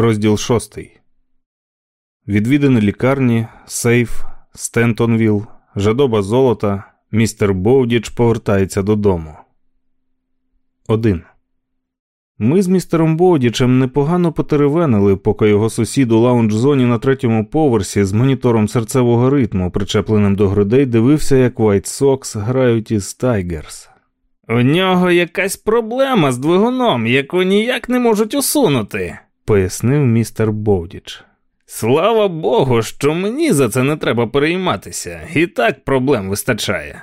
Розділ шостий. Відвідини лікарні, сейф, Стентонвіл, жадоба золота, містер Боудіч повертається додому. 1. Ми з містером Боудічем непогано потеревенили, поки його сусід у лаунж-зоні на третьому поверсі з монітором серцевого ритму, причепленим до грудей, дивився, як White Sox грають із Тайгерс. У нього якась проблема з двигуном, яку ніяк не можуть усунути, пояснив містер Боудіч. Слава Богу, що мені за це не треба перейматися, і так проблем вистачає.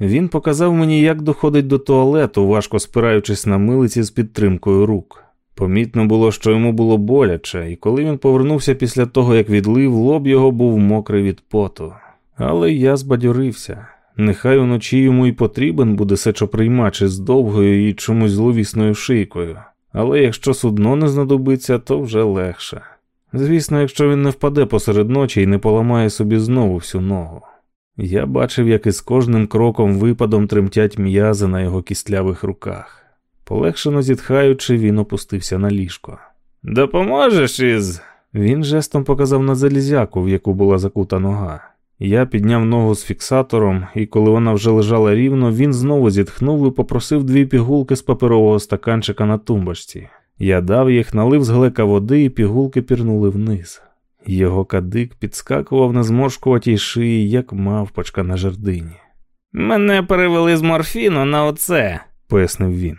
Він показав мені, як доходить до туалету, важко спираючись на милиці з підтримкою рук. Помітно було, що йому було боляче, і коли він повернувся після того, як відлив, лоб його був мокрий від поту. Але я збадьорився. Нехай уночі йому і потрібен буде сечоприймач із довгою і чомусь зловісною шийкою, але якщо судно не знадобиться, то вже легше. Звісно, якщо він не впаде посеред ночі і не поламає собі знову всю ногу. Я бачив, як із кожним кроком випадом тремтять м'язи на його кістлявих руках. Полегшено зітхаючи, він опустився на ліжко. Допоможеш із. Він жестом показав на залізяку, в яку була закута нога. Я підняв ногу з фіксатором, і коли вона вже лежала рівно, він знову зітхнув і попросив дві пігулки з паперового стаканчика на тумбочці. Я дав їх, налив з глека води, і пігулки пірнули вниз. Його кадик підскакував на зморшкуватій шиї, як мавпочка на жердині. Мене перевели з морфіну на оце, пояснив він.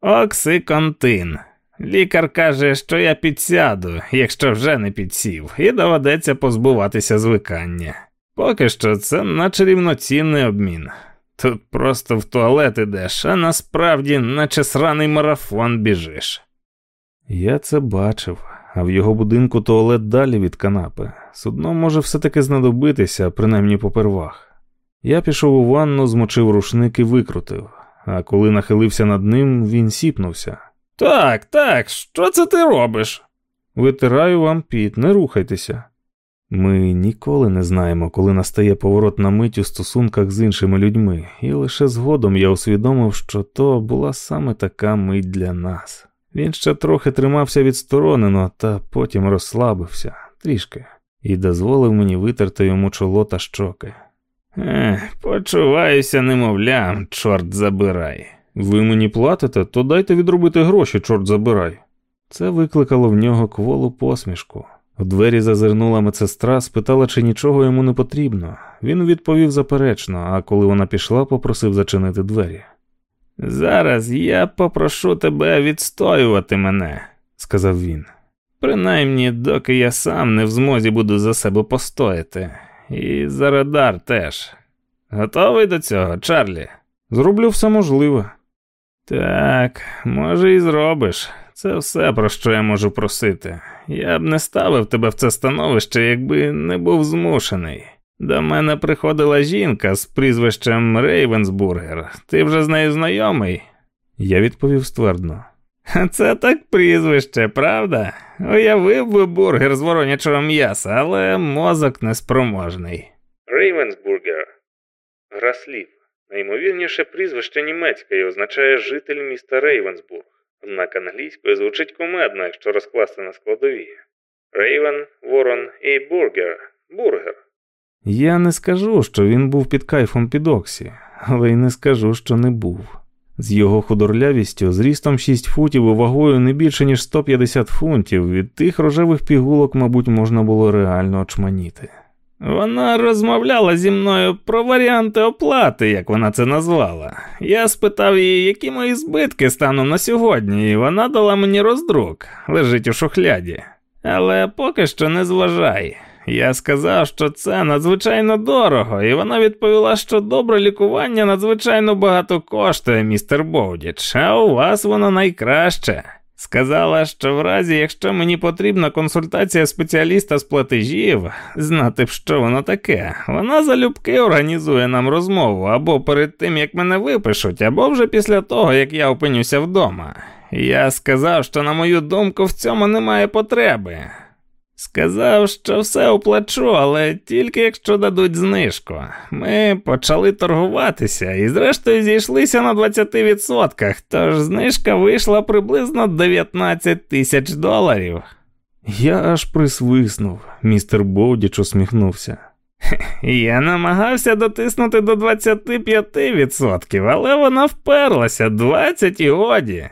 Оксиконтин. Лікар каже, що я підсяду, якщо вже не підсів, і доведеться позбуватися звикання. Поки що це наче рівноцінний обмін. Тут просто в туалет ідеш, а насправді, наче сраний марафон біжиш. Я це бачив, а в його будинку туалет далі від канапи. Судно може все-таки знадобитися, принаймні попервах. Я пішов у ванну, змочив рушник і викрутив, а коли нахилився над ним, він сіпнувся. Так, так, що це ти робиш? Витираю вам піт, не рухайтеся. Ми ніколи не знаємо, коли настає поворот на мить у стосунках з іншими людьми, і лише згодом я усвідомив, що то була саме така мить для нас. Він ще трохи тримався відсторонено, та потім розслабився трішки, і дозволив мені витерти йому чоло та щоки. Ех, Почуваюся, немовлям, чорт забирай. Ви мені платите, то дайте відробити гроші, чорт забирай. Це викликало в нього кволу посмішку. У двері зазирнула медсестра, спитала, чи нічого йому не потрібно. Він відповів заперечно, а коли вона пішла, попросив зачинити двері. Зараз я попрошу тебе відстоювати мене, сказав він. Принаймні, доки я сам не в змозі буду за себе постояти. І за радар теж. Готовий до цього, Чарлі? Зроблю все можливе. Так, може, і зробиш. Це все, про що я можу просити. Я б не ставив тебе в це становище, якби не був змушений. До мене приходила жінка з прізвищем Рейвенсбургер. Ти вже з нею знайомий? Я відповів ствердно. Це так прізвище, правда? Уявив би бургер з воронячого м'яса, але мозок неспроможний. Рейвенсбургер. Гра слів. Найімовірніше прізвище німецьке і означає житель міста Рейвенсбург. Однак англійською звучить комедно, якщо розкласти на складові. Рейвен, Ворон і Бургер. Бургер. Я не скажу, що він був під кайфом під Оксі, але й не скажу, що не був. З його худорлявістю, зрістом 6 футів і вагою не більше, ніж 150 фунтів, від тих рожевих пігулок, мабуть, можна було реально очманіти. Вона розмовляла зі мною про варіанти оплати, як вона це назвала. Я спитав її, які мої збитки стануть на сьогодні, і вона дала мені роздрук, лежить у шухляді. Але поки що не зважай. Я сказав, що це надзвичайно дорого, і вона відповіла, що добре лікування надзвичайно багато коштує, містер Боудіч, а у вас воно найкраще. Сказала, що в разі, якщо мені потрібна консультація спеціаліста з платежів, знати б, що воно таке, вона залюбки організує нам розмову або перед тим, як мене випишуть, або вже після того, як я опинюся вдома. Я сказав, що, на мою думку, в цьому немає потреби. Сказав, що все оплачу, але тільки якщо дадуть знижку. Ми почали торгуватися і, зрештою, зійшлися на 20%, тож знижка вийшла приблизно 19 тисяч доларів. Я аж присвиснув, містер Боудіч усміхнувся. Я намагався дотиснути до 25%, але вона вперлася 20 і годі.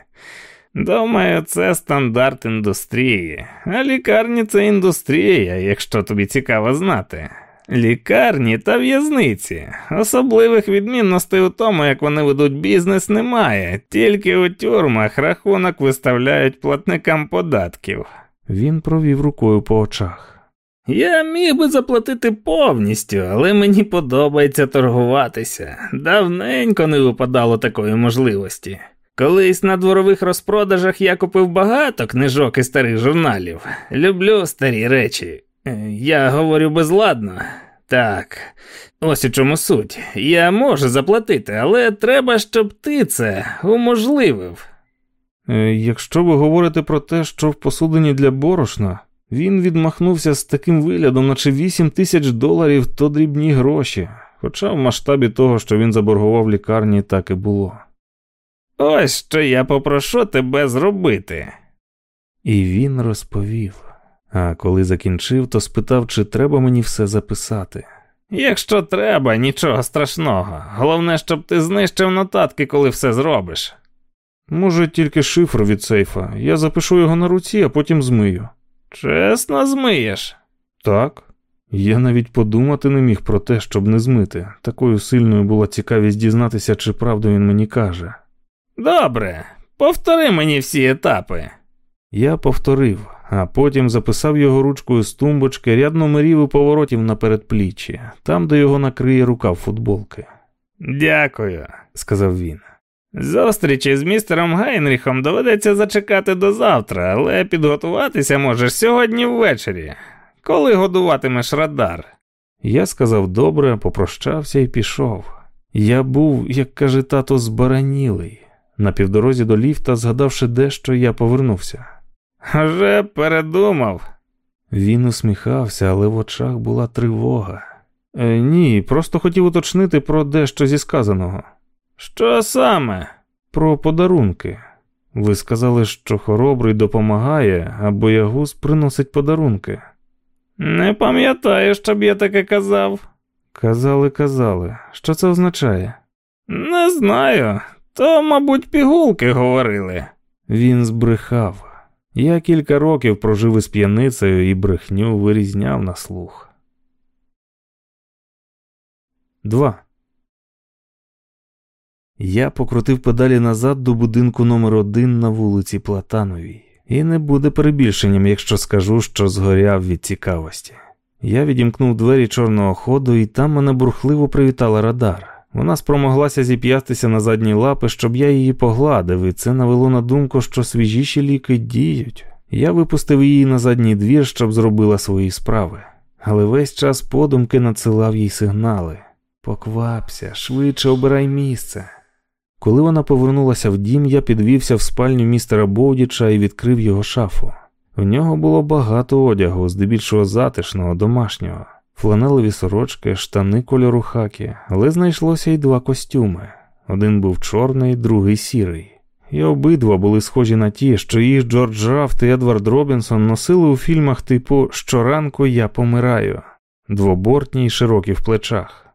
Думаю, це стандарт індустрії, а лікарні це індустрія, якщо тобі цікаво знати. Лікарні та в'язниці. Особливих відмінностей у тому, як вони ведуть бізнес, немає, тільки у тюрмах рахунок виставляють платникам податків. Він провів рукою по очах. Я міг би заплатити повністю, але мені подобається торгуватися. Давненько не випадало такої можливості. Колись на дворових розпродажах я купив багато книжок і старих журналів. Люблю старі речі. Е, я говорю безладно. Так, ось у чому суть. Я можу заплатити, але треба, щоб ти це уможливив. Е, якщо ви говорите про те, що в посудині для борошна, він відмахнувся з таким виглядом, наче 8 тисяч доларів то дрібні гроші, хоча в масштабі того, що він заборгував лікарні, так і було. Ось що я попрошу тебе зробити. І він розповів. А коли закінчив, то спитав, чи треба мені все записати. Якщо треба, нічого страшного. Головне, щоб ти знищив нотатки, коли все зробиш. Може, тільки шифр від сейфа. Я запишу його на руці, а потім змию. Чесно, змиєш? Так. Я навіть подумати не міг про те, щоб не змити. Такою сильною була цікавість дізнатися, чи правду він мені каже. Добре, повтори мені всі етапи. Я повторив, а потім записав його ручкою з тумбочки ряд номерів і поворотів на передпліччі, там, де його накриє рукав футболки. Дякую, сказав він. Зустрічі з містером Гайнріхом доведеться зачекати до завтра, але підготуватися можеш сьогодні ввечері. Коли годуватимеш радар? Я сказав добре, попрощався і пішов. Я був, як каже тато, збаранілий. На півдорозі до ліфта, згадавши дещо, я повернувся. Вже передумав. Він усміхався, але в очах була тривога. Е, ні, просто хотів уточнити про дещо зі сказаного. Що саме? Про подарунки. Ви сказали, що хоробрий допомагає, а боягуз приносить подарунки. Не пам'ятаю, щоб я таке казав. Казали, казали. Що це означає? Не знаю. То, мабуть, пігулки говорили. Він збрехав. Я кілька років прожив із п'яницею і брехню вирізняв на слух. 2. Я покрутив педалі назад до будинку номер один на вулиці Платановій, і не буде перебільшенням, якщо скажу, що згоряв від цікавості. Я відімкнув двері чорного ходу, і там мене бурхливо привітала радар. Вона спромоглася зіп'ятися на задні лапи, щоб я її погладив, і це навело на думку, що свіжіші ліки діють. Я випустив її на задній двір, щоб зробила свої справи, але весь час подумки надсилав їй сигнали. Поквапся, швидше обирай місце. Коли вона повернулася в дім, я підвівся в спальню містера Боудіча і відкрив його шафу. В нього було багато одягу, здебільшого затишного, домашнього, фланелеві сорочки, штани кольору хакі, але знайшлося й два костюми. Один був чорний, другий сірий. І обидва були схожі на ті, що їх Джордж Рафт і Едвард Робінсон носили у фільмах типу Щоранку я помираю, двобортні й широкі в плечах.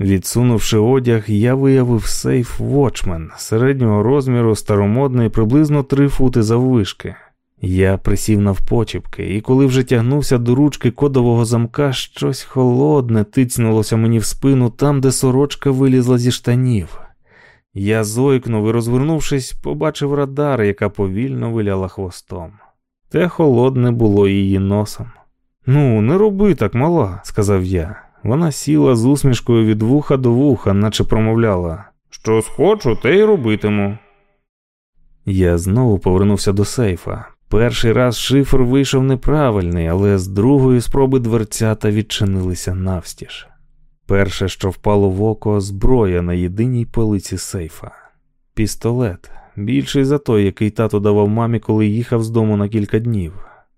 Відсунувши одяг, я виявив сейф Watchman середнього розміру, старомодний, приблизно три фути заввишки. Я присів навпочіпки, і коли вже тягнувся до ручки кодового замка, щось холодне тицнулося мені в спину там, де сорочка вилізла зі штанів. Я зойкнув і, розвернувшись, побачив радар, яка повільно виляла хвостом. Те холодне було її носом. Ну, не роби так, мала, сказав я. Вона сіла з усмішкою від вуха до вуха, наче промовляла Що схочу, те й робитиму. Я знову повернувся до сейфа. Перший раз шифр вийшов неправильний, але з другої спроби дверцята відчинилися навстіж. Перше, що впало в око, зброя на єдиній полиці сейфа. Пістолет, більший за той, який тато давав мамі, коли їхав з дому на кілька днів,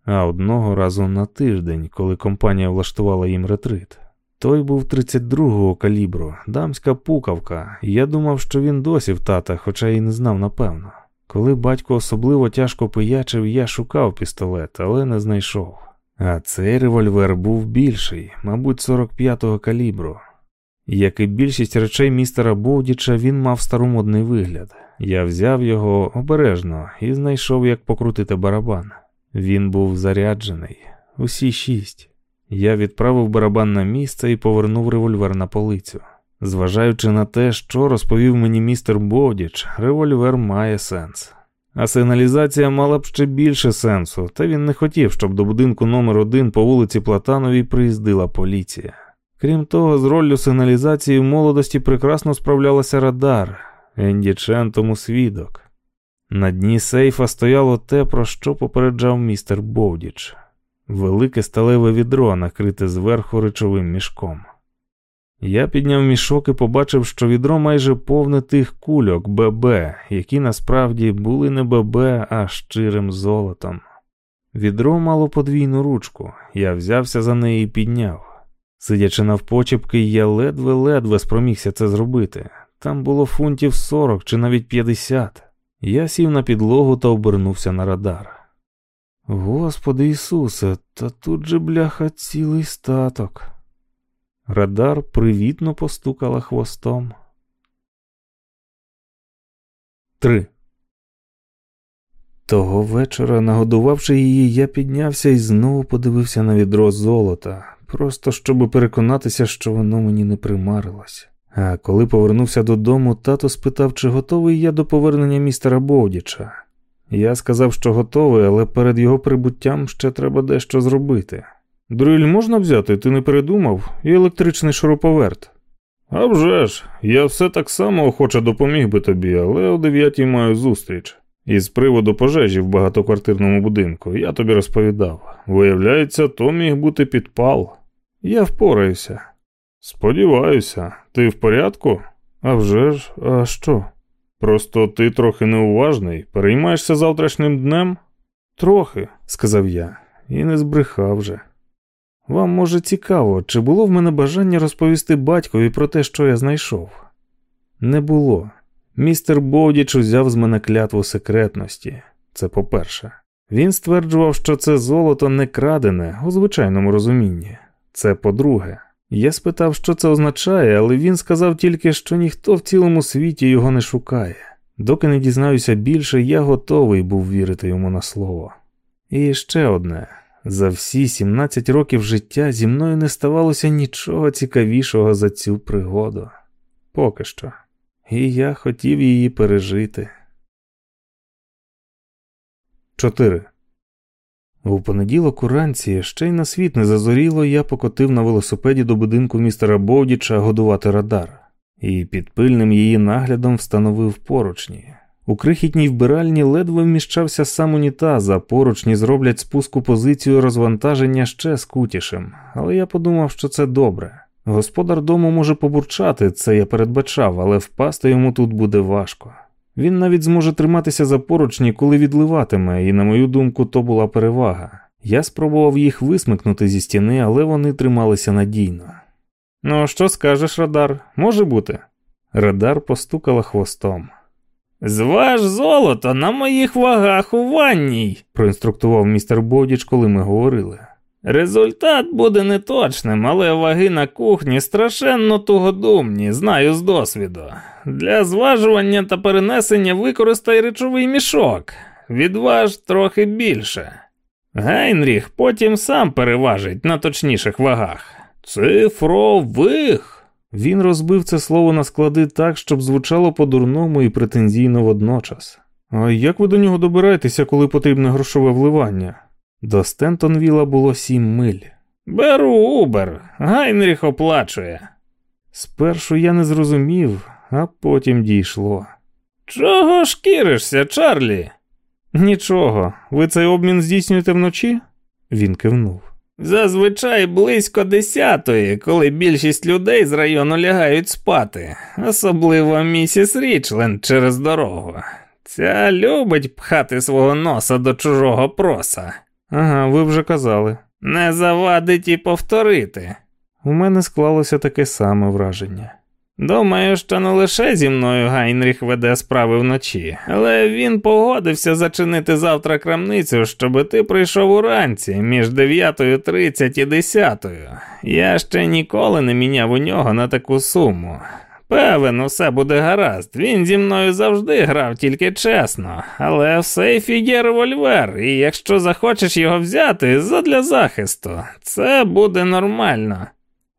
а одного разу на тиждень, коли компанія влаштувала їм ретрит. Той був 32-го калібру, дамська пукавка, я думав, що він досі в тата, хоча й не знав напевно. Коли батько особливо тяжко пиячив, я шукав пістолет, але не знайшов. А цей револьвер був більший, мабуть, 45-го калібру. Як і більшість речей містера Боудіча, він мав старомодний вигляд. Я взяв його обережно і знайшов, як покрутити барабан. Він був заряджений, усі шість. Я відправив барабан на місце і повернув револьвер на полицю. Зважаючи на те, що розповів мені містер Боудіч, револьвер має сенс. А сигналізація мала б ще більше сенсу, та він не хотів, щоб до будинку номер 1 по вулиці Платановій приїздила поліція. Крім того, з роллю сигналізації в молодості прекрасно справлялася радар, Енді Чен тому свідок. На дні сейфа стояло те, про що попереджав містер Боудіч велике сталеве відро, накрите зверху речовим мішком. Я підняв мішок і побачив, що відро майже повне тих кульок ББ, які насправді були не ББ, а щирим золотом. Відро мало подвійну ручку, я взявся за неї і підняв. Сидячи навпочепки, я ледве-ледве спромігся це зробити. Там було фунтів 40 чи навіть 50. Я сів на підлогу та обернувся на радар. Господи Ісусе, та тут же бляха цілий статок. Радар привітно постукала хвостом. 3. Того вечора, нагодувавши її, я піднявся і знову подивився на відро золота, просто щоб переконатися, що воно мені не примарилось. А коли повернувся додому, тато спитав, чи готовий я до повернення містера Боудіча. Я сказав, що готовий, але перед його прибуттям ще треба дещо зробити. Дриль можна взяти, ти не передумав, і електричний шуруповерт. «А вже ж, я все так само охоче допоміг би тобі, але о дев'ятій маю зустріч. Із приводу пожежі в багатоквартирному будинку я тобі розповідав. Виявляється, то міг бути підпал. Я впораюся. Сподіваюся, ти в порядку? «А вже ж, а що? Просто ти трохи неуважний, переймаєшся завтрашнім днем? Трохи, сказав я, і не збрехав же. Вам, може, цікаво, чи було в мене бажання розповісти батькові про те, що я знайшов? Не було. Містер Бодіч узяв з мене клятву секретності, це по-перше. Він стверджував, що це золото не крадене у звичайному розумінні. Це по-друге. Я спитав, що це означає, але він сказав тільки, що ніхто в цілому світі його не шукає. Доки не дізнаюся більше, я готовий був вірити йому на слово. І ще одне. За всі 17 років життя зі мною не ставалося нічого цікавішого за цю пригоду. Поки що. І я хотів її пережити. 4. У понеділок уранці ще й на світ не зазоріло, я покотив на велосипеді до будинку містера Боудіча годувати радар, і під пильним її наглядом встановив поручні. У крихітній вбиральні ледве вміщався сам унітаз, а поручні зроблять спуску позицію розвантаження ще скутішим, але я подумав, що це добре. Господар дому може побурчати, це я передбачав, але впасти йому тут буде важко. Він навіть зможе триматися за поручні, коли відливатиме, і, на мою думку, то була перевага. Я спробував їх висмикнути зі стіни, але вони трималися надійно. Ну, що скажеш, Радар? Може бути? Радар постукала хвостом. Зваж золото на моїх вагах у ванній, проінструктував містер Бодіч, коли ми говорили. Результат буде неточним, але ваги на кухні страшенно тугодумні, знаю з досвіду. Для зважування та перенесення використай речовий мішок, відваж трохи більше. Гайнріх потім сам переважить на точніших вагах. Цифрових. Він розбив це слово на склади так, щоб звучало по-дурному і претензійно водночас. А як ви до нього добираєтеся, коли потрібне грошове вливання? До Стентонвіла було сім миль. Беру Убер, Гайнріх оплачує. Спершу я не зрозумів, а потім дійшло. Чого шкіришся, Чарлі? Нічого, ви цей обмін здійснюєте вночі? Він кивнув. Зазвичай близько десятої, коли більшість людей з району лягають спати, особливо місіс Річленд через дорогу. Ця любить пхати свого носа до чужого проса. Ага, ви вже казали. Не завадить і повторити. У мене склалося таке саме враження. Думаю, що не лише зі мною Гайнріх веде справи вночі, але він погодився зачинити завтра крамницю, щоб ти прийшов уранці між 9.30 і 10. Я ще ніколи не міняв у нього на таку суму. Певен, усе буде гаразд. Він зі мною завжди грав тільки чесно, але в сейфі є револьвер, і якщо захочеш його взяти задля захисту, це буде нормально.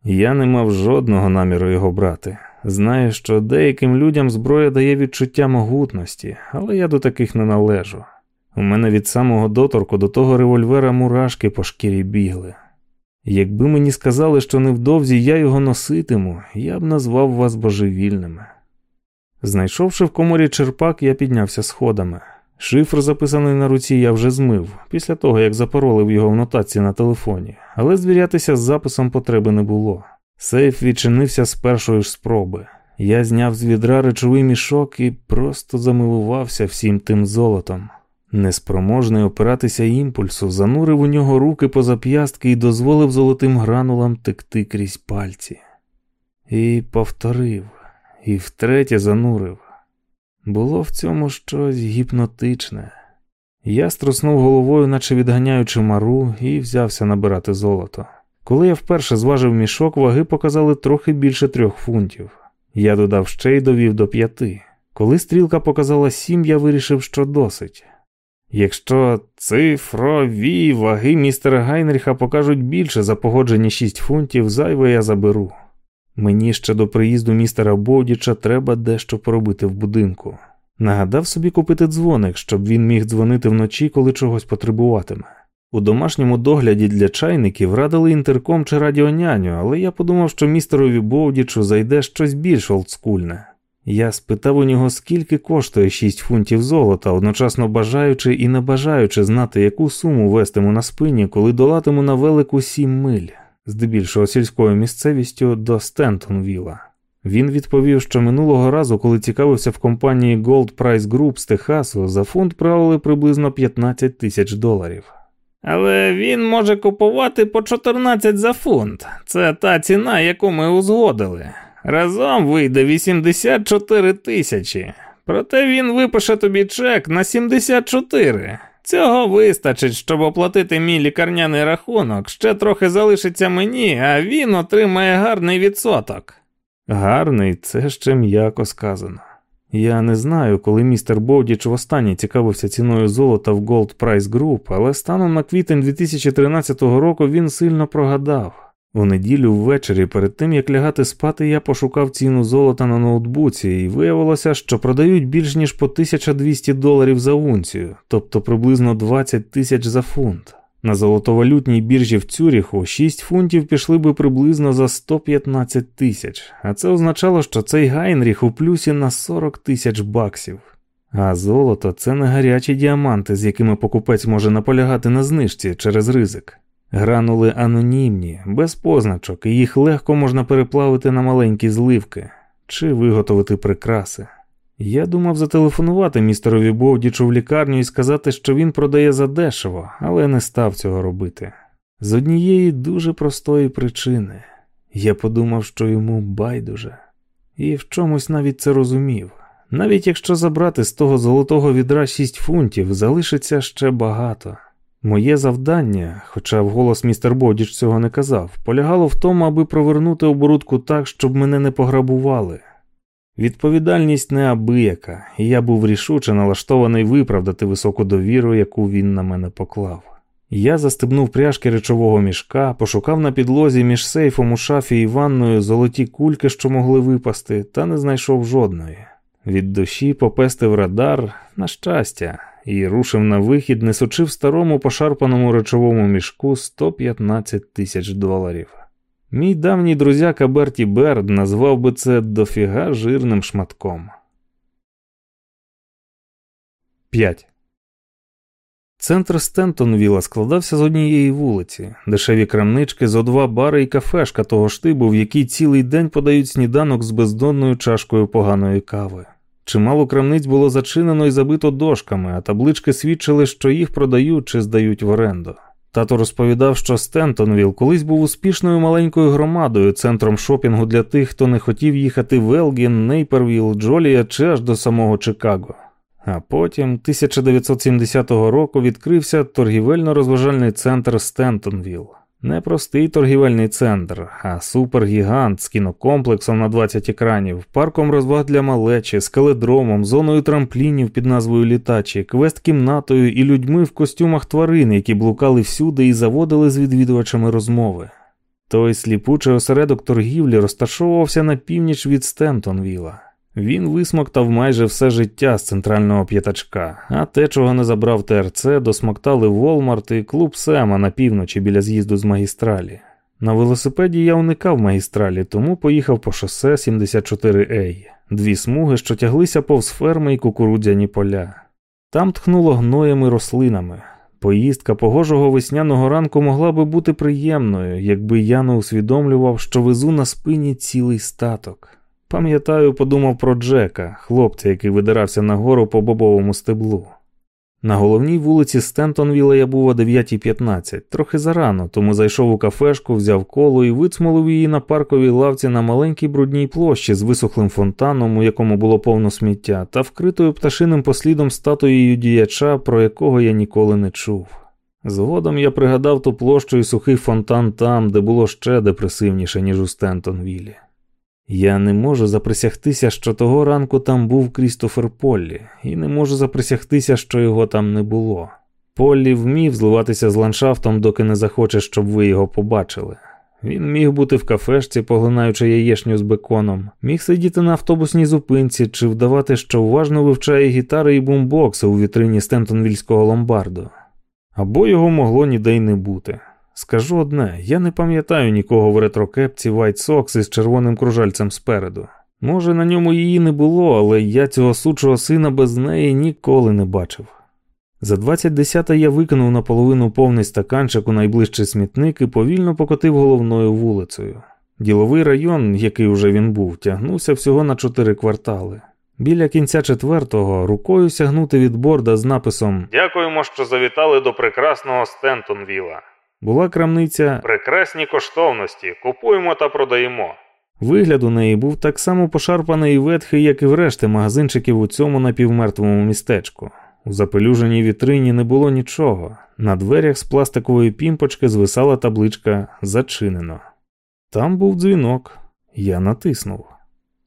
Я не мав жодного наміру його брати. Знаю, що деяким людям зброя дає відчуття могутності, але я до таких не належу. У мене від самого доторку до того револьвера мурашки по шкірі бігли. Якби мені сказали, що невдовзі я його носитиму, я б назвав вас божевільними. Знайшовши в коморі черпак, я піднявся сходами. Шифр, записаний на руці, я вже змив, після того як запаролив його в нотації на телефоні, але звірятися з записом потреби не було. Сейф відчинився з першої ж спроби. Я зняв з відра речовий мішок і просто замилувався всім тим золотом. Неспроможний опиратися імпульсу, занурив у нього руки по зап'ястки і дозволив золотим гранулам текти крізь пальці. І повторив, і втретє занурив. Було в цьому щось гіпнотичне. Я струснув головою, наче відганяючи мару, і взявся набирати золото. Коли я вперше зважив мішок, ваги показали трохи більше трьох фунтів. Я додав ще й довів до п'яти. Коли стрілка показала сім, я вирішив, що досить. Якщо цифрові ваги містера Гайнріха покажуть більше за погоджені 6 фунтів, зайве я заберу. Мені ще до приїзду містера Бодіча треба дещо поробити в будинку. Нагадав собі купити дзвоник, щоб він міг дзвонити вночі, коли чогось потребуватиме. У домашньому догляді для чайників радили інтерком чи радіоняню, але я подумав, що містерові Боудічу зайде щось більш олдскульне. Я спитав у нього, скільки коштує 6 фунтів золота, одночасно бажаючи і не бажаючи знати, яку суму вестиму на спині, коли долатиму на велику сім миль, здебільшого сільською місцевістю до Стентонвіла. Він відповів, що минулого разу, коли цікавився в компанії Gold Price Group з Техасу, за фунт правили приблизно 15 тисяч доларів. Але він може купувати по 14 за фунт. Це та ціна, яку ми узгодили. Разом вийде 84 тисячі. Проте він випише тобі чек на 74. Цього вистачить, щоб оплатити мій лікарняний рахунок. Ще трохи залишиться мені, а він отримає гарний відсоток. Гарний, це ще м'яко сказано. Я не знаю, коли містер Бовдіч востаннє цікавився ціною золота в Gold Price Group, але станом на квітень 2013 року він сильно прогадав. У неділю ввечері, перед тим як лягати спати, я пошукав ціну золота на ноутбуці, і виявилося, що продають більш ніж по 1200 доларів за унцію, тобто приблизно 20 тисяч за фунт. На золотовалютній біржі в Цюріху 6 фунтів пішли би приблизно за 115 тисяч, а це означало, що цей Гайнріх у плюсі на 40 тисяч баксів. А золото це не гарячі діаманти, з якими покупець може наполягати на знижці через ризик. Гранули анонімні, без позначок, і їх легко можна переплавити на маленькі зливки чи виготовити прикраси. Я думав зателефонувати містерові Бовдічу в лікарню і сказати, що він продає задешево, але не став цього робити. З однієї дуже простої причини я подумав, що йому байдуже, і в чомусь навіть це розумів. Навіть якщо забрати з того золотого відра шість фунтів, залишиться ще багато. Моє завдання, хоча вголос містер Бодіч цього не казав, полягало в тому, аби провернути оборудку так, щоб мене не пограбували. Відповідальність неабияка, і я був рішуче налаштований виправдати високу довіру, яку він на мене поклав. Я застебнув пряжки речового мішка, пошукав на підлозі між сейфом у шафі і ванною золоті кульки, що могли випасти, та не знайшов жодної. Від душі попестив радар, на щастя, і рушив на вихід, несучи в старому пошарпаному речовому мішку 115 тисяч доларів. Мій давній друзяка Берті Берд назвав би це дофіга жирним шматком. 5. Центр Стентонвіла складався з однієї вулиці, дешеві крамнички, зо два бари і кафешка того штибу, в якій цілий день подають сніданок з бездонною чашкою поганої кави. Чимало крамниць було зачинено і забито дошками, а таблички свідчили, що їх продають чи здають в оренду. Тато розповідав, що Стентонвіл колись був успішною маленькою громадою, центром шопінгу для тих, хто не хотів їхати в Елгін, Нейпервіл, Джолієт чи аж до самого Чикаго. А потім, 1970 року, відкрився торгівельно-розважальний центр Стентонвіл. Не простий торгівельний центр, а супергігант з кінокомплексом на 20 екранів, парком розваг для малечі, скаледромом, зоною трамплінів під назвою Літачі, квест-кімнатою і людьми в костюмах тварин, які блукали всюди і заводили з відвідувачами розмови. Той сліпучий осередок торгівлі розташовувався на північ від Стентонвіла. Він висмоктав майже все життя з центрального п'ятачка, а те, чого не забрав ТРЦ, досмоктали Волмарт і клуб Сема на півночі біля з'їзду з магістралі. На велосипеді я уникав магістралі, тому поїхав по шосе 74А, дві смуги, що тяглися повз ферми і кукурудзяні поля. Там тхнуло гноєм рослинами. Поїздка погожого весняного ранку могла би бути приємною, якби я не усвідомлював, що везу на спині цілий статок. Пам'ятаю, подумав про Джека, хлопця, який видирався нагору по бобовому стеблу. На головній вулиці Стентонвіла я був о 9.15, трохи зарано, тому зайшов у кафешку, взяв коло і вицмолив її на парковій лавці на маленькій брудній площі з висохлим фонтаном, у якому було повно сміття, та вкритою пташиним послідом статуєю діяча, про якого я ніколи не чув. Згодом я пригадав ту площу і сухий фонтан там, де було ще депресивніше, ніж у Стентонвілі. Я не можу заприсягтися, що того ранку там був Крістофер Поллі, і не можу заприсягтися, що його там не було. Поллі вмів зливатися з ландшафтом, доки не захоче, щоб ви його побачили. Він міг бути в кафешці, поглинаючи яєшню з беконом, міг сидіти на автобусній зупинці чи вдавати, що уважно вивчає гітари і бумбокси у вітрині Стентонвільського ломбарду. Або його могло ніде й не бути. Скажу одне, я не пам'ятаю нікого в ретрокепці White Sox із червоним кружальцем спереду. Може, на ньому її не було, але я цього сучого сина без неї ніколи не бачив. За 20 я викинув наполовину повний стаканчик у найближчий смітник і повільно покотив головною вулицею. Діловий район, який уже він був, тягнувся всього на чотири квартали. Біля кінця четвертого рукою сягнути від борда з написом Дякуємо, що завітали до прекрасного Стентонвіла була крамниця прекрасні коштовності, купуємо та продаємо. Вигляд у неї був так само пошарпаний і ветхий, як і в решти магазинчиків у цьому напівмертвому містечку. У запелюженій вітрині не було нічого. На дверях з пластикової пімпочки звисала табличка Зачинено. Там був дзвінок. Я натиснув.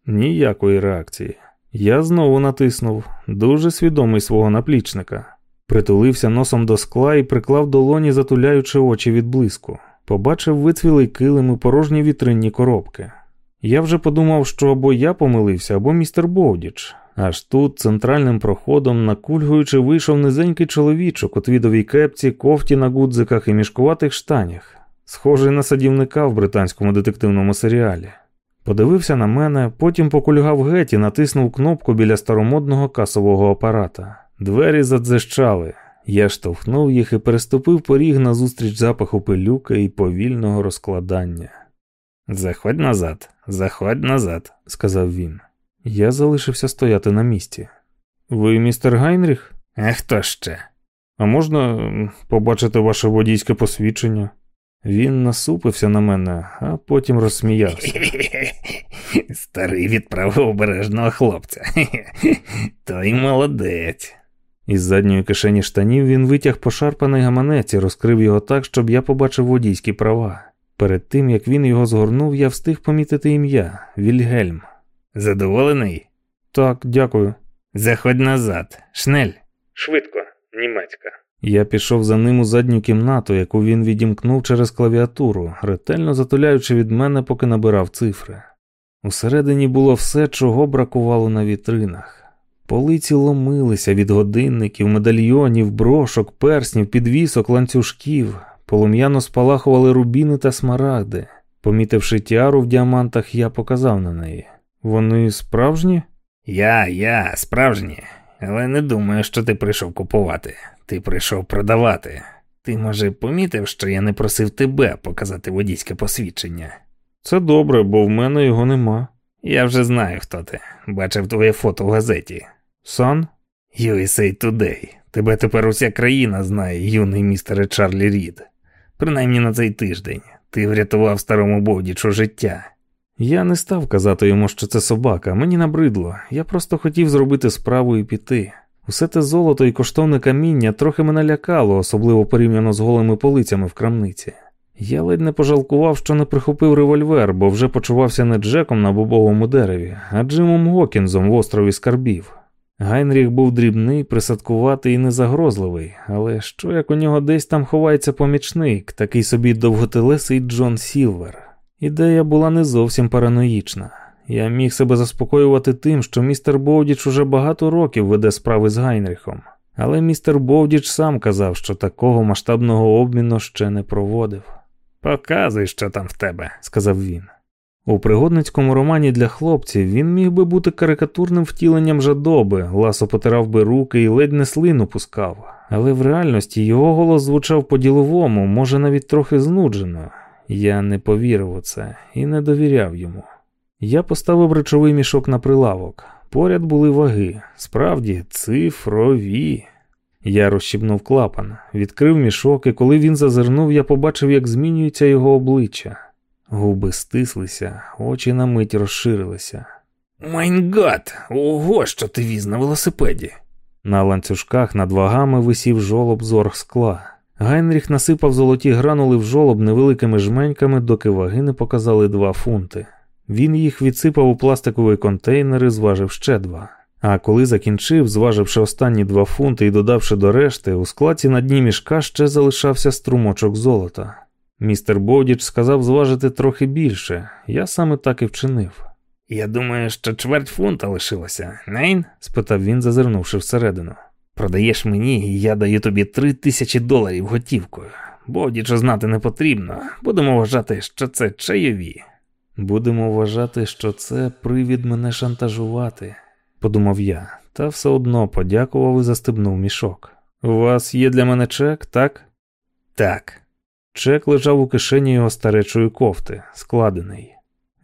Ніякої реакції. Я знову натиснув, дуже свідомий свого наплічника. Притулився носом до скла і приклав долоні, затуляючи очі від блиску. Побачив вицвілий килим і порожні вітринні коробки. Я вже подумав, що або я помилився, або містер Бовдіч. Аж тут, центральним проходом, накульгуючи, вийшов низенький чоловічок у твідовій кепці, кофті на гудзиках і мішкуватих штанях, схожий на садівника в британському детективному серіалі. Подивився на мене, потім покульгав геть і натиснув кнопку біля старомодного касового апарата. Двері задзищали. Я штовхнув їх і переступив поріг назустріч запаху пилюка і повільного розкладання. Заходь назад, заходь назад, сказав він. Я залишився стояти на місці. Ви містер Гайнріх? А хто ще? А можна побачити ваше водійське посвідчення? Він насупився на мене, а потім розсміявся. Старий відправив обережного хлопця. Той молодець. Із задньої кишені штанів він витяг пошарпаний гаманець і розкрив його так, щоб я побачив водійські права. Перед тим як він його згорнув, я встиг помітити ім'я Вільгельм. Задоволений? Так, дякую. Заходь назад, шнель. Швидко, німецька. Я пішов за ним у задню кімнату, яку він відімкнув через клавіатуру, ретельно затуляючи від мене, поки набирав цифри. Усередині було все, чого бракувало на вітринах. Полиці ломилися від годинників, медальйонів, брошок, перснів, підвісок, ланцюжків, полум'яно спалахували рубіни та смарагди. Помітивши тіару в діамантах, я показав на неї. Вони справжні? Я, я, справжні, але не думаю, що ти прийшов купувати. Ти прийшов продавати. Ти, може, помітив, що я не просив тебе показати водійське посвідчення? Це добре, бо в мене його нема. Я вже знаю, хто ти. Бачив твоє фото в газеті. Сан? USA Today. Тебе тепер уся країна знає, юний містере Чарлі Рід. принаймні на цей тиждень. Ти врятував старому Бовдічу життя. Я не став казати йому, що це собака, мені набридло. Я просто хотів зробити справу і піти. Усе те золото і коштовне каміння трохи мене лякало, особливо порівняно з голими полицями в крамниці. Я ледь не пожалкував, що не прихопив револьвер, бо вже почувався не Джеком на бобовому дереві, а Джимом Гокінзом в острові Скарбів. Гайнріх був дрібний, присадкуватий і незагрозливий, але що як у нього десь там ховається помічник, такий собі довготелесий Джон Сілвер. Ідея була не зовсім параноїчна. Я міг себе заспокоювати тим, що містер Бовдіч уже багато років веде справи з Гайнріхом, але містер Бовдіч сам казав, що такого масштабного обміну ще не проводив. Показуй, що там в тебе, сказав він. У пригодницькому романі для хлопців він міг би бути карикатурним втіленням жадоби, ласо потирав би руки і ледь не слину пускав, але в реальності його голос звучав по-діловому, може навіть трохи знуджено. Я не повірив у це і не довіряв йому. Я поставив речовий мішок на прилавок. Поряд були ваги, справді цифрові. Я розщібнув клапан, відкрив мішок, і коли він зазирнув, я побачив, як змінюється його обличчя. Губи стислися, очі на мить розширилися. Mein Gott, ого, що ти віз на велосипеді. На ланцюжках над вагами висів жолоб з оргскла. Гайнріх насипав золоті гранули в жолоб невеликими жменьками, доки ваги не показали два фунти. Він їх відсипав у пластиковий контейнер і зважив ще два. А коли закінчив, зваживши останні два фунти і додавши до решти, у складці на дні мішка ще залишався струмочок золота. Містер Бодіч сказав зважити трохи більше, я саме так і вчинив. Я думаю, що чверть фунта лишилося, нейн? спитав він, зазирнувши всередину. Продаєш мені, і я даю тобі три тисячі доларів готівкою. Бодічу знати не потрібно. Будемо вважати, що це чайові. Будемо вважати, що це привід мене шантажувати, подумав я, та все одно подякував і застебнув мішок. У вас є для мене чек, так? Так. Чек лежав у кишені його старечої кофти, складений.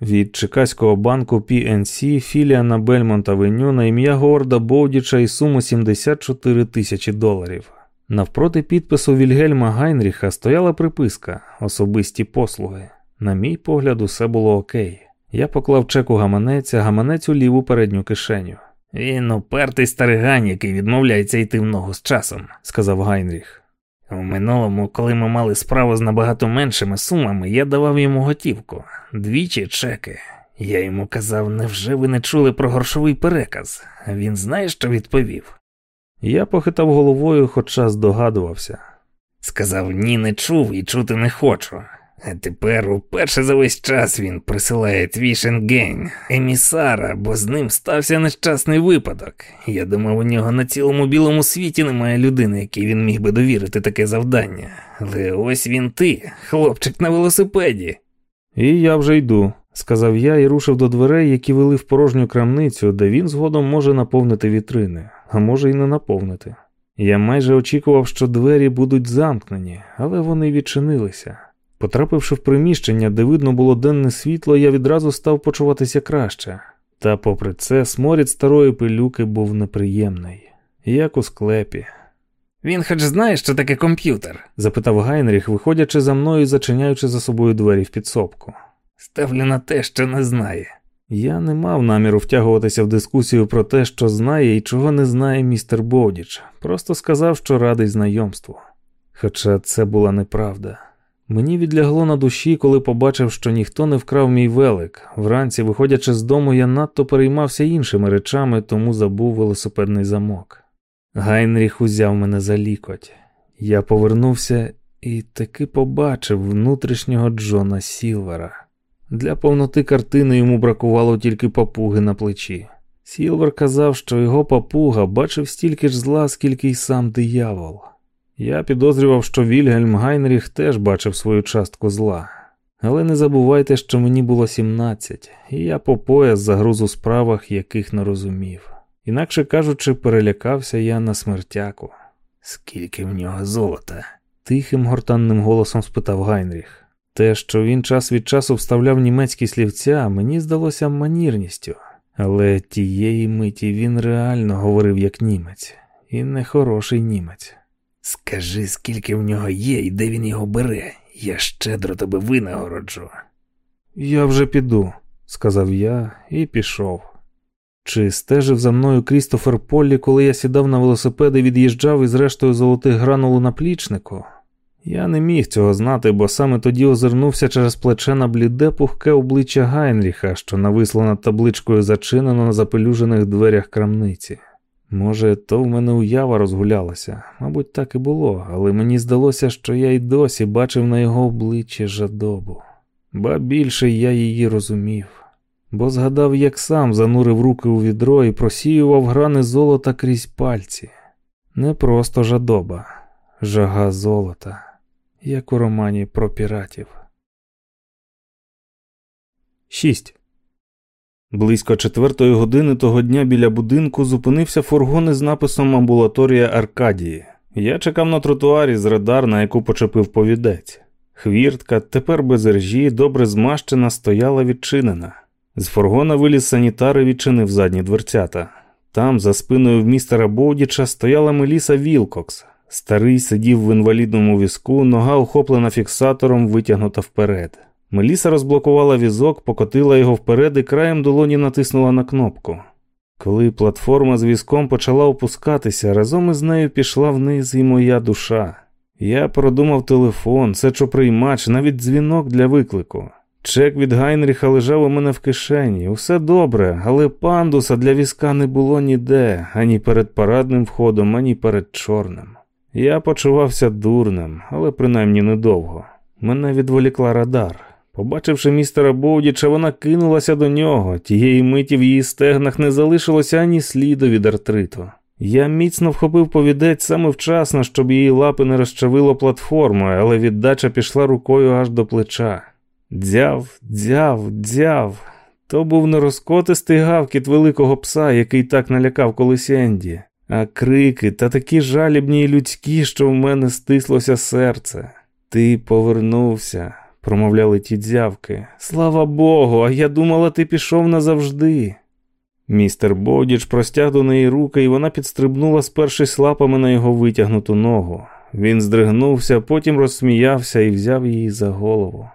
Від Чекаського банку PNC філія на Бельмонт Авеню на ім'я Горда Боудіча і суму 74 тисячі доларів. Навпроти підпису Вільгельма Гайнріха стояла приписка особисті послуги. На мій погляд, усе було окей. Я поклав чек у гаманець, а гаманець у ліву передню кишеню. Він упертий старигань, який відмовляється йти в ногу з часом, сказав Гайнріх. У минулому, коли ми мали справу з набагато меншими сумами, я давав йому готівку, двічі чеки. Я йому казав, невже ви не чули про грошовий переказ? Він знає, що відповів. Я похитав головою, хоча здогадувався. Сказав ні, не чув і чути не хочу. А тепер уперше за весь час він присилає твій шенгень, емісара, бо з ним стався нещасний випадок. Я думав, у нього на цілому білому світі немає людини, якій він міг би довірити таке завдання. Але ось він ти, хлопчик на велосипеді. І я вже йду, сказав я і рушив до дверей, які вели в порожню крамницю, де він згодом може наповнити вітрини, а може й не наповнити. Я майже очікував, що двері будуть замкнені, але вони відчинилися. Потрапивши в приміщення, де видно було денне світло, я відразу став почуватися краще. Та, попри це, сморід старої пилюки був неприємний, як у склепі. Він хоч знає, що таке комп'ютер? запитав Гайнріх, виходячи за мною і зачиняючи за собою двері в підсобку. Ставлю на те, що не знає. Я не мав наміру втягуватися в дискусію про те, що знає і чого не знає містер Бодіч, просто сказав, що радий знайомству. Хоча це була неправда. Мені відлягло на душі, коли побачив, що ніхто не вкрав мій велик. Вранці, виходячи з дому, я надто переймався іншими речами, тому забув велосипедний замок. Гайнріх узяв мене за лікоть. Я повернувся і таки побачив внутрішнього Джона Сілвера. Для повноти картини йому бракувало тільки папуги на плечі. Сілвер казав, що його папуга бачив стільки ж зла, скільки й сам диявол. Я підозрював, що Вільгельм Гайнріх теж бачив свою частку зла. Але не забувайте, що мені було 17, і я по пояс загруз у справах, яких не розумів. Інакше кажучи, перелякався я на смертяку. Скільки в нього золота? Тихим гортанним голосом спитав Гайнріх. Те, що він час від часу вставляв німецькі слівця, мені здалося манірністю, але тієї миті він реально говорив як німець, і не хороший німець. Скажи, скільки в нього є і де він його бере. Я щедро тебе винагороджу. Я вже піду, сказав я і пішов. Чи стежив за мною Крістофер Поллі, коли я сідав на велосипед і від'їжджав із рештою золотих гранул у наплічнику? Я не міг цього знати, бо саме тоді озирнувся через плече на бліде пухке обличчя Гайнріха, що нависло над табличкою зачинено на запелюжених дверях крамниці. Може, то в мене уява розгулялася, мабуть, так і було, але мені здалося, що я й досі бачив на його обличчі жадобу, ба більше я її розумів, бо згадав, як сам занурив руки у відро і просіював грани золота крізь пальці. Не просто жадоба, жага золота як у романі про піратів. 6. Близько четвертої години того дня біля будинку зупинився фургон із написом Амбулаторія Аркадії. Я чекав на тротуарі з радар, на яку почепив повідець. Хвіртка, тепер без ржі, добре змащена, стояла відчинена. З фургона виліз санітар і відчинив задні дверцята. Там, за спиною в містера Боудіча, стояла Меліса Вілкокс, Старий сидів в інвалідному візку, нога охоплена фіксатором, витягнута вперед. Меліса розблокувала візок, покотила його вперед і краєм долоні натиснула на кнопку. Коли платформа з візком почала опускатися, разом із нею пішла вниз і моя душа. Я продумав телефон, сечоприймач, навіть дзвінок для виклику. Чек від Гайнріха лежав у мене в кишені. Усе добре, але пандуса для візка не було ніде, ані перед парадним входом, ані перед чорним. Я почувався дурним, але принаймні недовго. Мене відволікла радар. Побачивши містера Боудіча, вона кинулася до нього. Тієї миті в її стегнах не залишилося ані сліду від артриту. Я міцно вхопив повідець саме вчасно, щоб її лапи не розчавило платформою, але віддача пішла рукою аж до плеча. Дзяв, дзяв, дзяв. То був не розкотистий гавкіт великого пса, який так налякав колись Енді а крики та такі жалібні й людські, що в мене стислося серце. Ти повернувся, промовляли ті дзявки. Слава Богу, а я думала, ти пішов назавжди. Містер Бодіч простяг до неї руки, і вона підстрибнула, спершись лапами на його витягнуту ногу. Він здригнувся, потім розсміявся і взяв її за голову.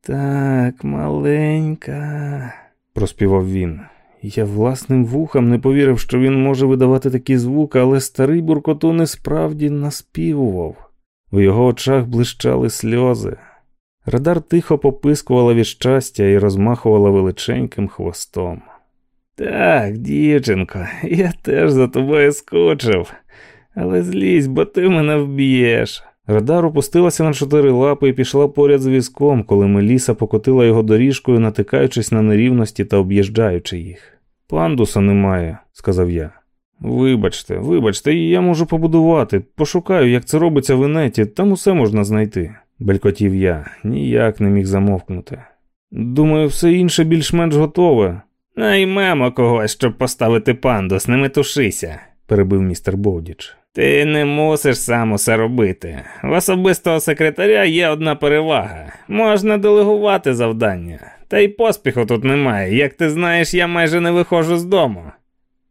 Так, маленька, проспівав він. Я власним вухам не повірив, що він може видавати такі звуки, але старий буркотун і справді наспівував. У його очах блищали сльози. Радар тихо попискувала від щастя і розмахувала величеньким хвостом. Так, дівчинко, я теж за тобою скучив, але злізь, бо ти мене вб'єш. Радар опустилася на чотири лапи і пішла поряд з візком, коли Меліса покотила його доріжкою, натикаючись на нерівності та об'їжджаючи їх. Пандуса немає, сказав я. Вибачте, вибачте, я можу побудувати. Пошукаю, як це робиться в інеті, там усе можна знайти, белькотів я, ніяк не міг замовкнути. Думаю, все інше більш-менш готове. Наймемо когось, щоб поставити пандус, не метушися, перебив містер Боудіч. Ти не мусиш сам усе робити. В особистого секретаря є одна перевага можна делегувати завдання. Та й поспіху тут немає. Як ти знаєш, я майже не виходжу з дому.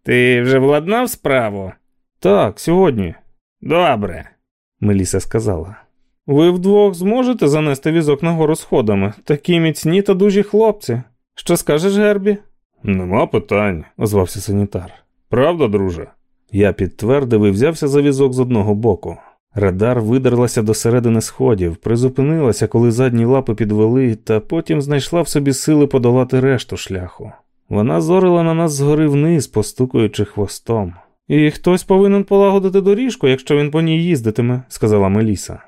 Ти вже владнав справу? Так, сьогодні. Добре, Меліса сказала. Ви вдвох зможете занести візок нагору сходами, такі міцні та дужі хлопці. Що скажеш, Гербі? Нема питань, озвався санітар. Правда, друже? Я підтвердив і взявся за візок з одного боку. Радар видерлася до середини сходів, призупинилася, коли задні лапи підвели, та потім знайшла в собі сили подолати решту шляху. Вона зорила на нас згори вниз, постукуючи хвостом. І хтось повинен полагодити доріжку, якщо він по ній їздитиме, сказала Меліса.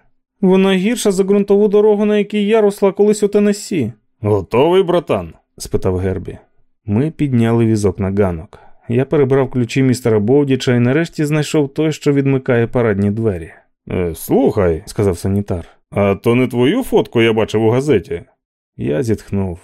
Вона гірша за ґрунтову дорогу, на якій я росла колись у Теннессі». Готовий, братан? спитав Гербі. Ми підняли візок на ганок. Я перебрав ключі містера Бовдіча і нарешті знайшов той, що відмикає парадні двері. Е, Слухай, сказав санітар, а то не твою фотку я бачив у газеті. Я зітхнув.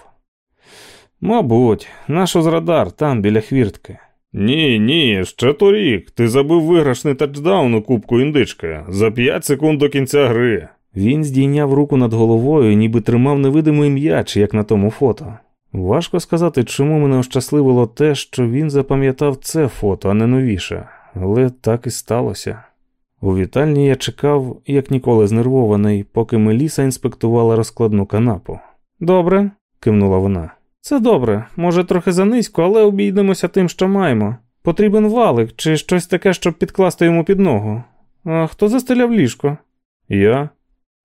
Мабуть, наш озрадар там біля хвіртки. Ні, ні, ще торік. Ти забив виграшний тачдаун у кубку індички за п'ять секунд до кінця гри. Він здійняв руку над головою, ніби тримав невидимий м'яч, як на тому фото. Важко сказати, чому мене ощасливило те, що він запам'ятав це фото, а не новіше, але так і сталося. У вітальні я чекав, як ніколи знервований, поки Меліса інспектувала розкладну канапу. Добре, кивнула вона. Це добре, може, трохи занизько, але обійдемося тим, що маємо. Потрібен валик чи щось таке, щоб підкласти йому під ногу. А хто застеляв ліжко? Я.